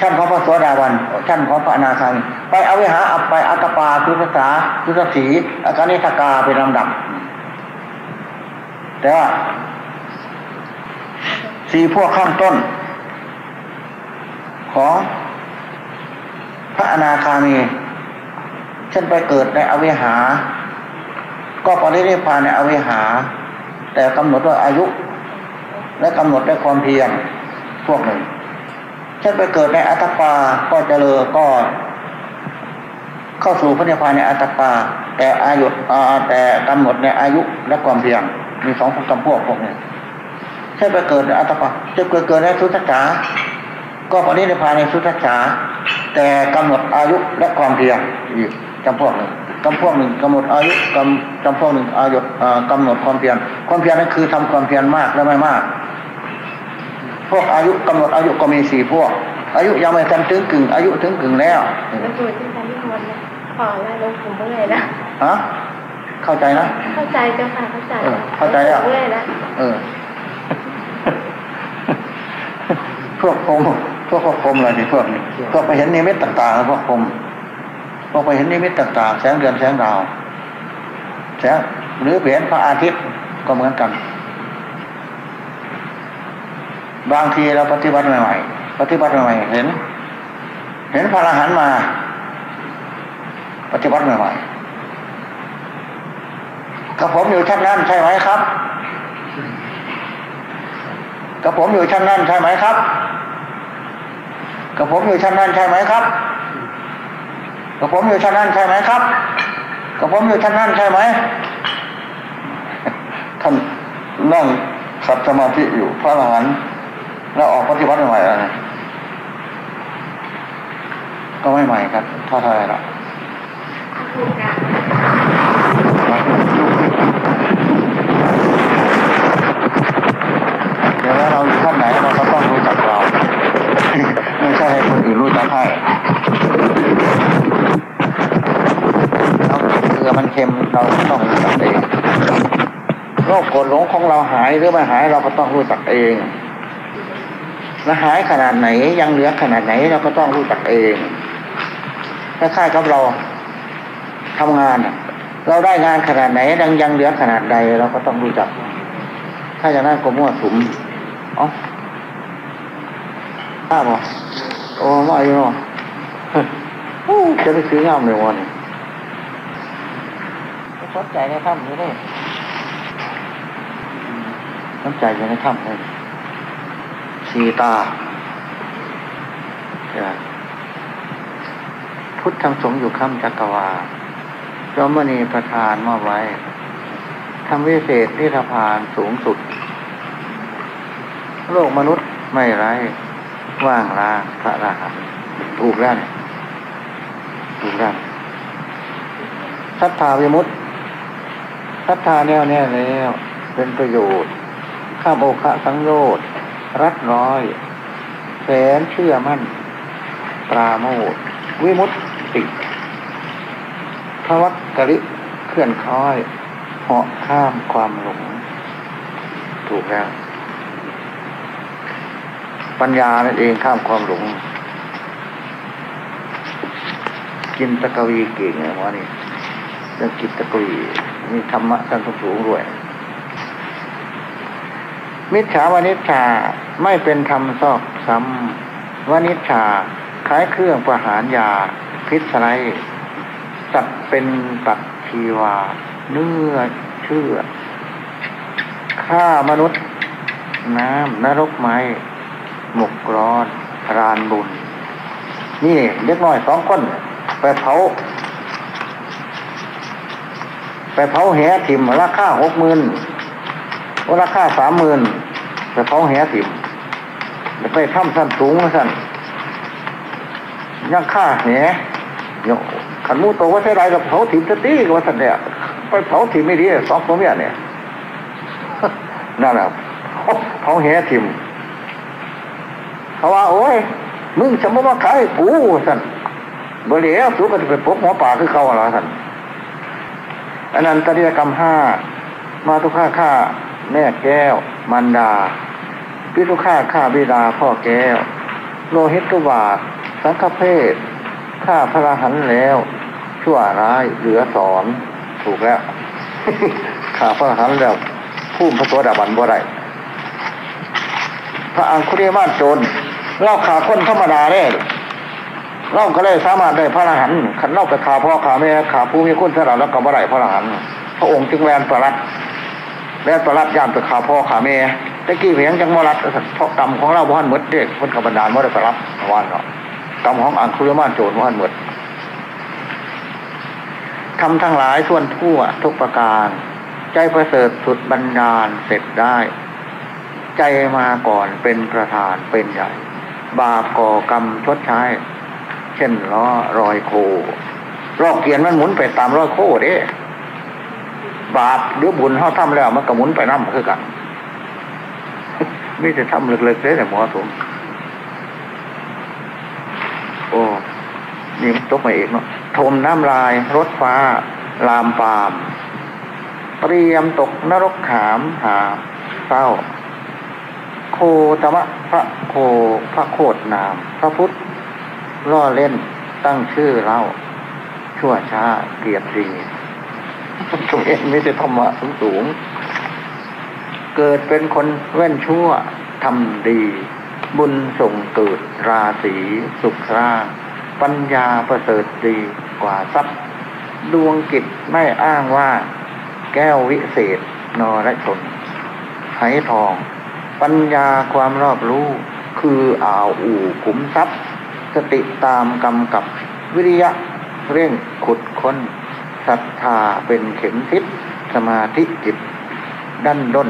ชั้นของพระสวสดาวันชั้นของพระนาคามีไปเอาวิหาอัไปอัตปาทุตสาทุตสีอาการนิสกาเป็นลำดับ แต่ว่าสี่พวกข้างต้น ของ พระอนาคามี เช่นไปเกิดในอเวหา ก็ปรินิพพานในอเวหา แต่กำหนดด้ว่าอายุ และกำหนดด้วยความเพียรพวกหนึ่ง เช่นไปเกิดในอัตปาก็เจริญก็ เข้าสู่พระนิพพานในอัตปา แต่อายุแต่กำหนดในอายุและความเพียรมีสองจำพวกพวกนี้เช่นไปเกิดในอัตปาจะเกิดเกิดในสุทธา ก็ปณิพานในสุทธาแต่กำหนดอายุและความเพียรอีกจำพวกหนึ่งจำพวกหนึ่งกำหนดอายุกำจำพวกหนึ่งอายุกำหนดความเพียรความเพียรนั่นคือทำความเพียรมากและไม่มาก พวกอายุกำหนดอายุก็มีสี่พวก อายุยังไม่ทันถึงกึ่งอายุถึงกึ่งแล้วมันตัวที่ใช้ที่คนนะขอแล้วลงผมเมื่อยนะฮะเข้าใจนะเข้าใจเจ้าค่ะเข้าใจเข้าใจแล้วเมื่อยแล้วเออพวกผม พวกพรมอะไรนี่พวกนี้พวกไปเห็นนิมิตต่างๆพวกพรมพวกไปเห็นนิมิตต่างๆ แสงเดือนแสงดาวแสงหรือเห็นพระอาทิตย์ก็เหมือนกัน บางทีเราปฏิบัติใหม่ๆปฏิบัติใหม่ๆเห็น เห็นพระอรหันต์มา ปฏิบัติใหม่ๆกับผมอยู่ชั้นนั้นใช่ไหมครับกับผมอยู่ชั้นนั้นใช่ไหมครับ กับผมอยู่ชั้นนั้นใช่ไหมครับ กับผมอยู่ชั้นนั้นใช่ไหมครับ กับผมอยู่ชั้นนั้นใช่ไหมท่านนั่งขัดสมาธิอยู่พระอรหันต์แล้วออกปฏิบัติใหม่อะไรก็ไม่ใหม่ครับท่าไทยละเดี๋ยวเราอยู่ท่านไหนเราก็ต้องรู้จักเราไม่ใช่ให้คนอื่น รู้จักให้เราเกลือมันเค็มเราต้องรู้จักเองโรคกดหลงของเราหายหรือไม่หายเราก็ต้องรู้จักเองและหายขนาดไหนยังเหลือขนาดไหนเราก็ต้องรู้จักเองคล้ายๆกับเราทำงาน เราได้งานขนาดไหนยังยังเหลือขนาดใดเราก็ต้องรู้จัก ถ้าอย่างนั้นก็มั่วสุมอ๋ออ้าวโอ้ มาอยู่เนาะจะไปซื้องามเลยวันสนใจในถ้ำนี้เลยสนใจอยู่ในถ้ำเลยสีตาพุทธังสงอยู่ข้ามจักรวาลพระมณีประธานมอบไว้ทำวิเศษที่ทพานสูงสุด โลกมนุษย์ไม่ไร ว่างลาพระราหันถูกแล้วถูกแล้วศรัทธาวิมุตติศรัทธาแน่วแน่แล้ว เป็นประโยชน์ ข้ามโอคะสังโยชน์รัดร้อยแสนเชื่อมั่น ปราโมทวิมุตติพระวักริเคลื่อนคล้อยเหาะข้ามความหลงถูกแล้ว ปัญญานั่นเองข้ามความหลง กินตะกวีเก่งไงวะนี่เรื่องกินตะกวีมีธรรมะสั้นสูงด้วย มิจฉาวานิชาไม่เป็นธรรมซอกซ้ำวานิชาคล้ายเครื่องประหารยา พิษไรสัตเป็นปัตชีวา เนื้อเชื่อฆ่ามนุษย์ น้ำนรกไม้ หมกร้อนรานบุญ นี่เล็กน้อยสองคนไปเผา ไปเผาแหถิ่มราคาหกหมื่นราคาสามหมื่นไปเผาแหถิ่มไปทำสั้นสูงสั้นยังค่าแหยขันมูโตว่าใช่ไรกับเผาถิ่มสตีกับว่าสันเนี่ยไปเผาถิ่มไม่ดีสองตัวเมียเนี่ยนั่นแหละเผาแหถิ่ม เขาว่า โอ้ย มึงสมมติว่าขายกูสันบริเวณสูก็จะไปพบหมอป่าคือเขาอะไรสันอันนั้นตริยกรรมห้ามาทุกข้าข้าแม่แก้ว มันดา พิทุข้าข้าบิดาพ่อแก้ว โลหิตตุบาทสังฆเพศข้าพระหันแล้ว ชั่วร้ายเหลือสอนถูกแล้วข้าพระหันแล้วพุ่มพระโสดาบันบ่ได้พระอังคุริมาโจร เล่าขาคนธรรมดาเลยเล่าก็เลยสามารถได้พระอรหันต์ขันเล่าไปขาพ่อขาแม่ขาผู้มีคุณสระแล้วก็บ่ได้พระอรหันต์พระองค์จึงแวนประลัดแวนประลัดยามไปขาพ่อขาแม่ตะกี้เพียงจังมรัดเพราะกรรมของเราบ้านมดเด็กคนขบันดาลว่าได้ประลัดวันเนาะกรรมของอังคุริมาโจรบ้านมดทำทั้งหลายส่วนทั่วทุกประการ ใจประเสริฐสุดบรรดาลเสร็จได้ ใจมาก่อนเป็นประธานเป็นใหญ่ บาปก่อกรรมชดใช้ เช่นล้อรอยโครอกเกียนมันหมุนไปตามรอยโคเด้บาปหรือบุญเขาทำแล้ว มันก็หมุนไปน้ำคือกันไม่จะทำเล็กๆเลยแต่หมอสมโอ้นี่มันตกมาเองเนาะทมน้ำลาย รถฟ้า ลามปาม เตรียมตกนรกขามหาเศร้า โคตมะพระโคพระโคดนาม พระพุทธล่อเล่นตั้งชื่อเล่า ชั่วช้าเกียรติตัวเองไม่ได้ธรรมะสูงสูง เกิดเป็นคนเว้นชั่วทำดี บุญส่งเกิดราศีสุขราปัญญาประเสริฐดีกว่าทรัพย์ดวงกิจไม่อ้างว่า แก้ววิเศษนรชนไหทอง ปัญญาความรอบรู้ คืออ่าวอู่ขุมทรัพย์ สติตามกำกับวิริยะเร่งขุดค้นศรัทธาเป็นเข็มทิศสมาธิจิตดั้นด้น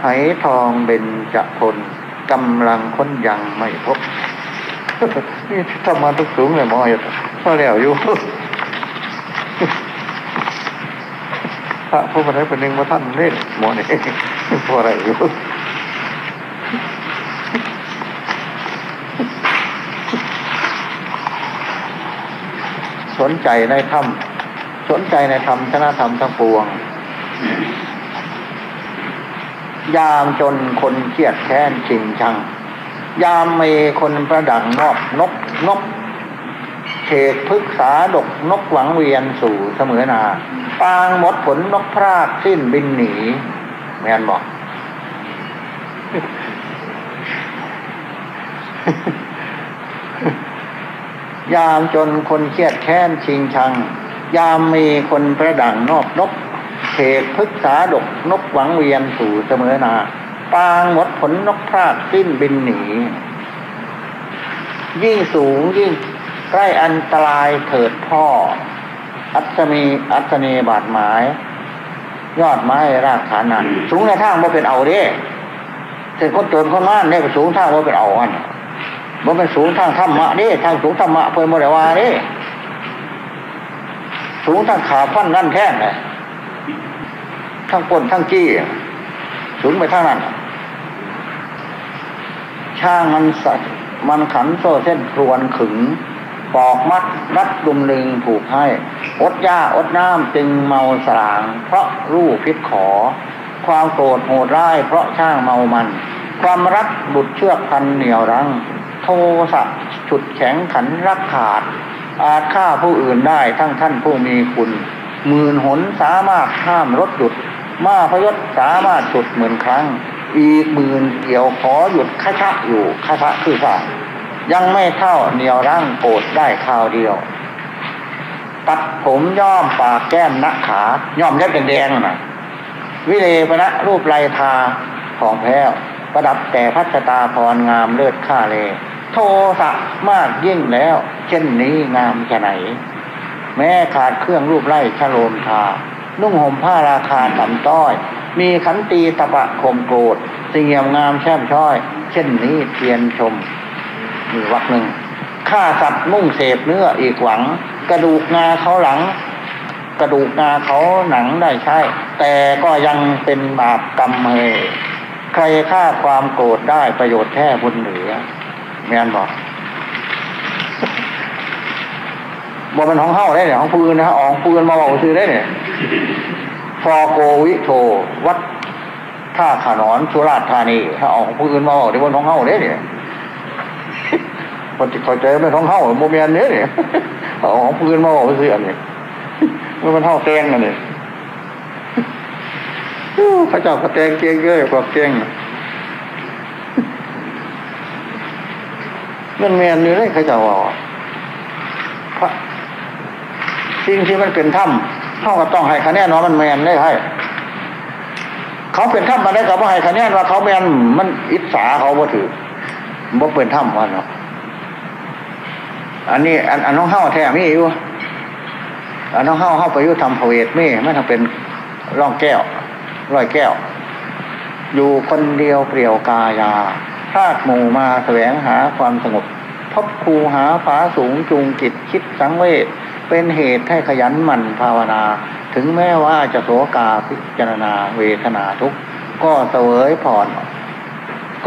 ไหทองเบญจะพลกำลังค้นยังไม่พบนี่ทำมาทุกสูงเลยมออยู่พอแล้วอยู่ ระผู้บริเป็นหนึ่งว่าท่านเล่นหมอนี่พออะไรอยู่สนใจในธรรมสนใจในธรรมชนะธรรมทั้งปวง ยามจนคนเครียดแค้นชิงชัง ยามมีคนประดังนอกนกนก เขตพึกษาดกนกหวังเวียนสู่เสมอนาปางมดผลนกพรากสิ้นบินหนีแมนบอกยามจนคนเครียดแค้นชิงชัง ยามมีคนประดังนอกนกเขตพึกษาดกนกหวังเวียนสู่เสมอนาปางหมดผลนกพรากสิ้นบินหนี ยิ่งสูงยิ่ง ใกล้อันตรายเถิดพ่อ อัศมีอัศนีบาดหมาย ยอดไม้รากฐานนั้นสูงในทางว่าเป็นเอาเด้เสร็จคนเตือนคนงานเนี่ยสูงทางว่าเป็นเอาอันมันเป็นสูงทางธรรมะนี่ทางสูงธรรมะเพื่อนโมเดวานี่สูงทางขาพันนั่นแท่งเลยทั้งปนทั้งจี้สูงไปทางนั้นช่างมันสัตมันขันโซ่เส้นครวนขึง ปอกมัดรัดดุมลึงผูกให้อดยาอดน้ำจึงเมาสาง เพราะรูพิษขอ ความโกรธโหดร้าย เพราะช่างเมามัน ความรักบุดเชือกพันเหนียวรัง โทสะฉุดแข็งขันรักขาด อาจฆ่าผู้อื่นได้ทั้งท่านผู้มีคุณหมื่นหนสามารถห้ามรถหยุด มาพยศสามารถจุดหมื่นครั้ง อีกหมื่นเกี่ยวขอหยุดคชะอยู่คชะคือสา ยังไม่เท่าเหนียวร่างโกรธได้คราวเดียว ตัดผมย่อมปากแก้มนักขา ย่อมเล็บเป็นแดงนะวิเลปณะรูปไรทาของแพ้วประดับแต่พัชตาพรงามเลิศค่าเล โทสะมากยิ่งแล้ว เช่นนี้งามจะไหน แม้ขาดเครื่องรูปไล่ชโลมทา นุ่งห่มผ้าราคาต่ำต้อย มีขันตีตะปะคมโกรธเสียมงามแช่มช้อย เช่นนี้เทียนชม มีวักหนึ่งฆ่าสัตว์มุ่งเสพเนื้ออีกหวัง กระดูกงาเขาหลัง กระดูกงาเขาหนังได้ใช่ แต่ก็ยังเป็นบาปกรรมเฮใครฆ่าความโกรธได้ประโยชน์แท้บุญเหลือแม่นบอกบอกเป็นของเฮ้าได้เนี่ยของปืนนะฮะของปืนมาบอกซื้อได้เนี่ยฟอโกวิโทวัดท่าขานอนสุราษฎร์ธานีถ้าออกของปืนมาบอกได้บนของเฮ้าได้เนี่ย คนที่คอยเจอเป็นของเฮ้าโมเมนเนี้ยเนี่ยเอาของปืนมาบอกซื้ออันนี้มันเป็นเฮ้าแกงอันนี้พระเจ้าก็แตงเกงเยอะกว่าเกงมันแมนอยู่เลยเขาจะว่าพระสิ่งที่มันเป็นถ้ำเท่ากับต้องให้คะแนนว่ามันแมนได้ให้เขาเป็นถ้ำมาได้กับว่าให้คะแนนว่าเขาแมนมันอิจฉาเขาบ่ถือบ่เป็นถ้ำวันเนาะ อันนี้อันอันน้องเฮ้าแท้ไม่อยู่อันน้องเฮ้าเข้าไปยุทำพเวทไม่ไม่ทำเป็นร่องแก้วร้อยแก้ว อยู่คนเดียวเปลี่ยวกายาธาตุหมู่มาแสวงหาความสงบพบครูหาฝาสูงจูงจิตคิดสังเวชเป็นเหตุให้ขยันหมั่นภาวนา ถึงแม้ว่าจะโสกาพิจารณาเวทนาทุกข์ก็เสวยผ่อน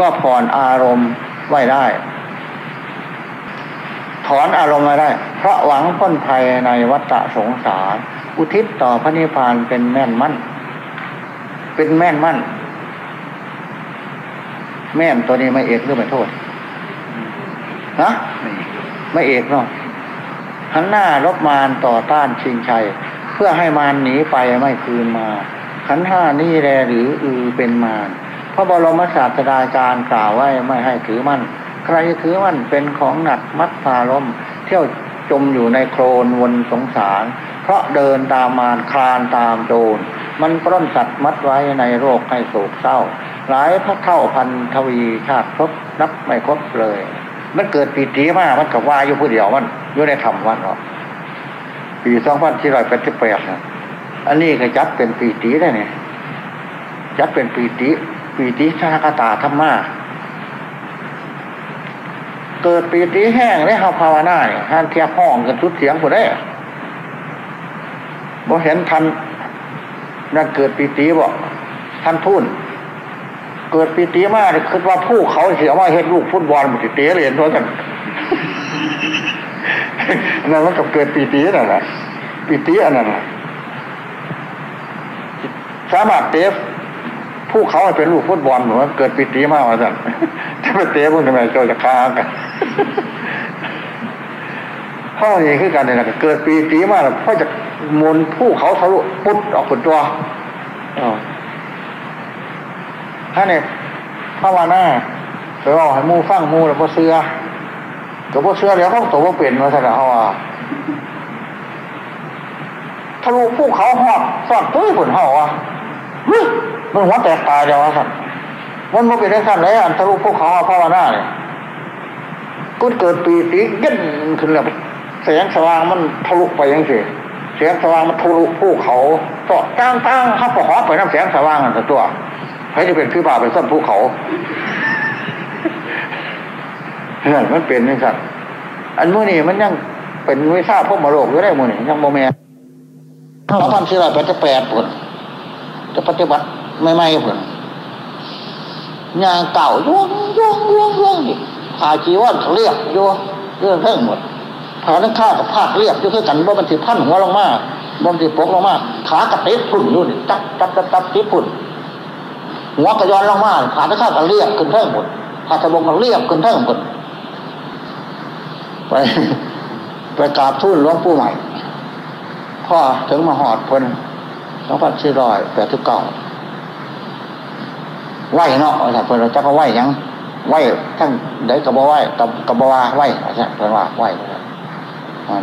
ก็ผ่อนอารมณ์ไว้ได้ ถอนอารมณ์ไว้ได้ เพราะหวังพ้นภัยในวัฏสงสาร อุทิศต่อพระนิพพานเป็นแม่นมั่น เป็นแม่นมั่น แม่นตัวนี้ไม่เอกหรือไม่โทษฮะไม่เอกเนาะหันหน้ารบมารต่อต้านชิงชัย เพื่อให้มารหนีไปไม่คืนมา ขันห้านี่แลหรืออือเป็นมารพระบรมศาสดาจารย์กล่าวไว้ไม่ให้ถือมั่น ใครถือมั่นเป็นของหนักมัดพาลมเที่ยวจมอยู่ในโคลนวนสงสาร เพราะเดินตามมารคลานตามโจรมันปล้นสัตว์มัดไว้ในโรคให้โศกเศร้า หลายพระเท่าพันทวีชาติครบนับไม่ครบเลย มันเกิดปีตีมากมันกับว่าอยู่ผู้เดียวมันอยู่ในธรรมวันเนาะปีสองพันที่ร้อยแปดสิบแปดนะอันนี้ก็จัดเป็นปีตีได้เนี่ยจัดเป็นปีตีปีตีชาคตาธรรมะ เกิดปีตีแห้งได้ฮาภาวนาเนี่ยท่านเทียบห้องกันทุดเสียงผู้ได้บ่เห็นทันนั่นเกิดปีตีบอกท่านพูดเกิดปีตีมากคือว่าผู้เขาเสียว่าเห็นลูกฟุตบอลมันติเตะเรียนเพราะกันนั่นมันกับเกิดปีตีนั่นแหละปีตีอันนั้นสามารถเตะ ผู้เขาเป็นลูกฟุตบอลหรือว่าเกิดปีตีมากว่าสั่นถ้าไปเตะพวกทำไมเจ้าจะฆ่ากันพ่อนี่คือการเนี่ยเกิดปีตีมากเพราะจะมนผู้เขาทะลุปุ๊ดออกเป็นตัวถ้าเนี่ยภาวนาไปบอกให้มูฟังมูแล้วพอเสื้อกับพอเสื้อแล้วเขาตัวว่าเปลี่ยนมาสนะเขาว่าทะลุผู้เขาหอดสอดตุ้ยผลเขาอะ มันหัวแตกตายเดียวสัตว์มันมาเป็นได้สั้นเลยอันทะลุผู้เขาภาวนาเนี่ยก็เกิดปีติเย็นขึ้นแล้วแสงสว่างมันทะลุไปยังไงเสียงสว่างมันทะลุภูเขาสอดตั้งตั้งข้าปหอไปน้ำแสงสว่างอันตัวให้จะเป็นพี่บ่าเป็นส้นภูเขาเนี่ยมันเป็นนี่สัตว์อันมื่อนี่มันยังเป็นวิชาพวกมโลกอยู่ได้มื่อนี่ยังโมเมนพระพันธ์สิราแปดแปดผลจะปฏิบัติ ไม่ไม่ผลงานเก่าย่วงย่วงย่วงย่วงนี่พาจีวรเขาเรียกย่วงเรื่องเพิ่งหมดพาทั้งข้ากับภาคเรียบอยู่คือกันว่ามันถือพันหัวลงมาบ่มันถือปกลงมาขากระติดพุ่นอยู่นี่จับจับจับจับติดพุ่นหัวกระย้อนลงมาขาทั้งข้ากับเรียบขึ้นเท่งหมดขาตะบงกับเรียบขึ้นเท่งหมดไปไปกราบทูลหลวงปู่ใหม่พ่อถึงมาหอดเพิ่นสองพันสี่ร้อยแปดสิบเก้า ไหวเนาะแต่เพิ่นเราจะก็ไหวยังไหวทั้งเด็กกระบอกไหวกับกระบอกว่าไหวใช่เพิ่นว่าไหวมัน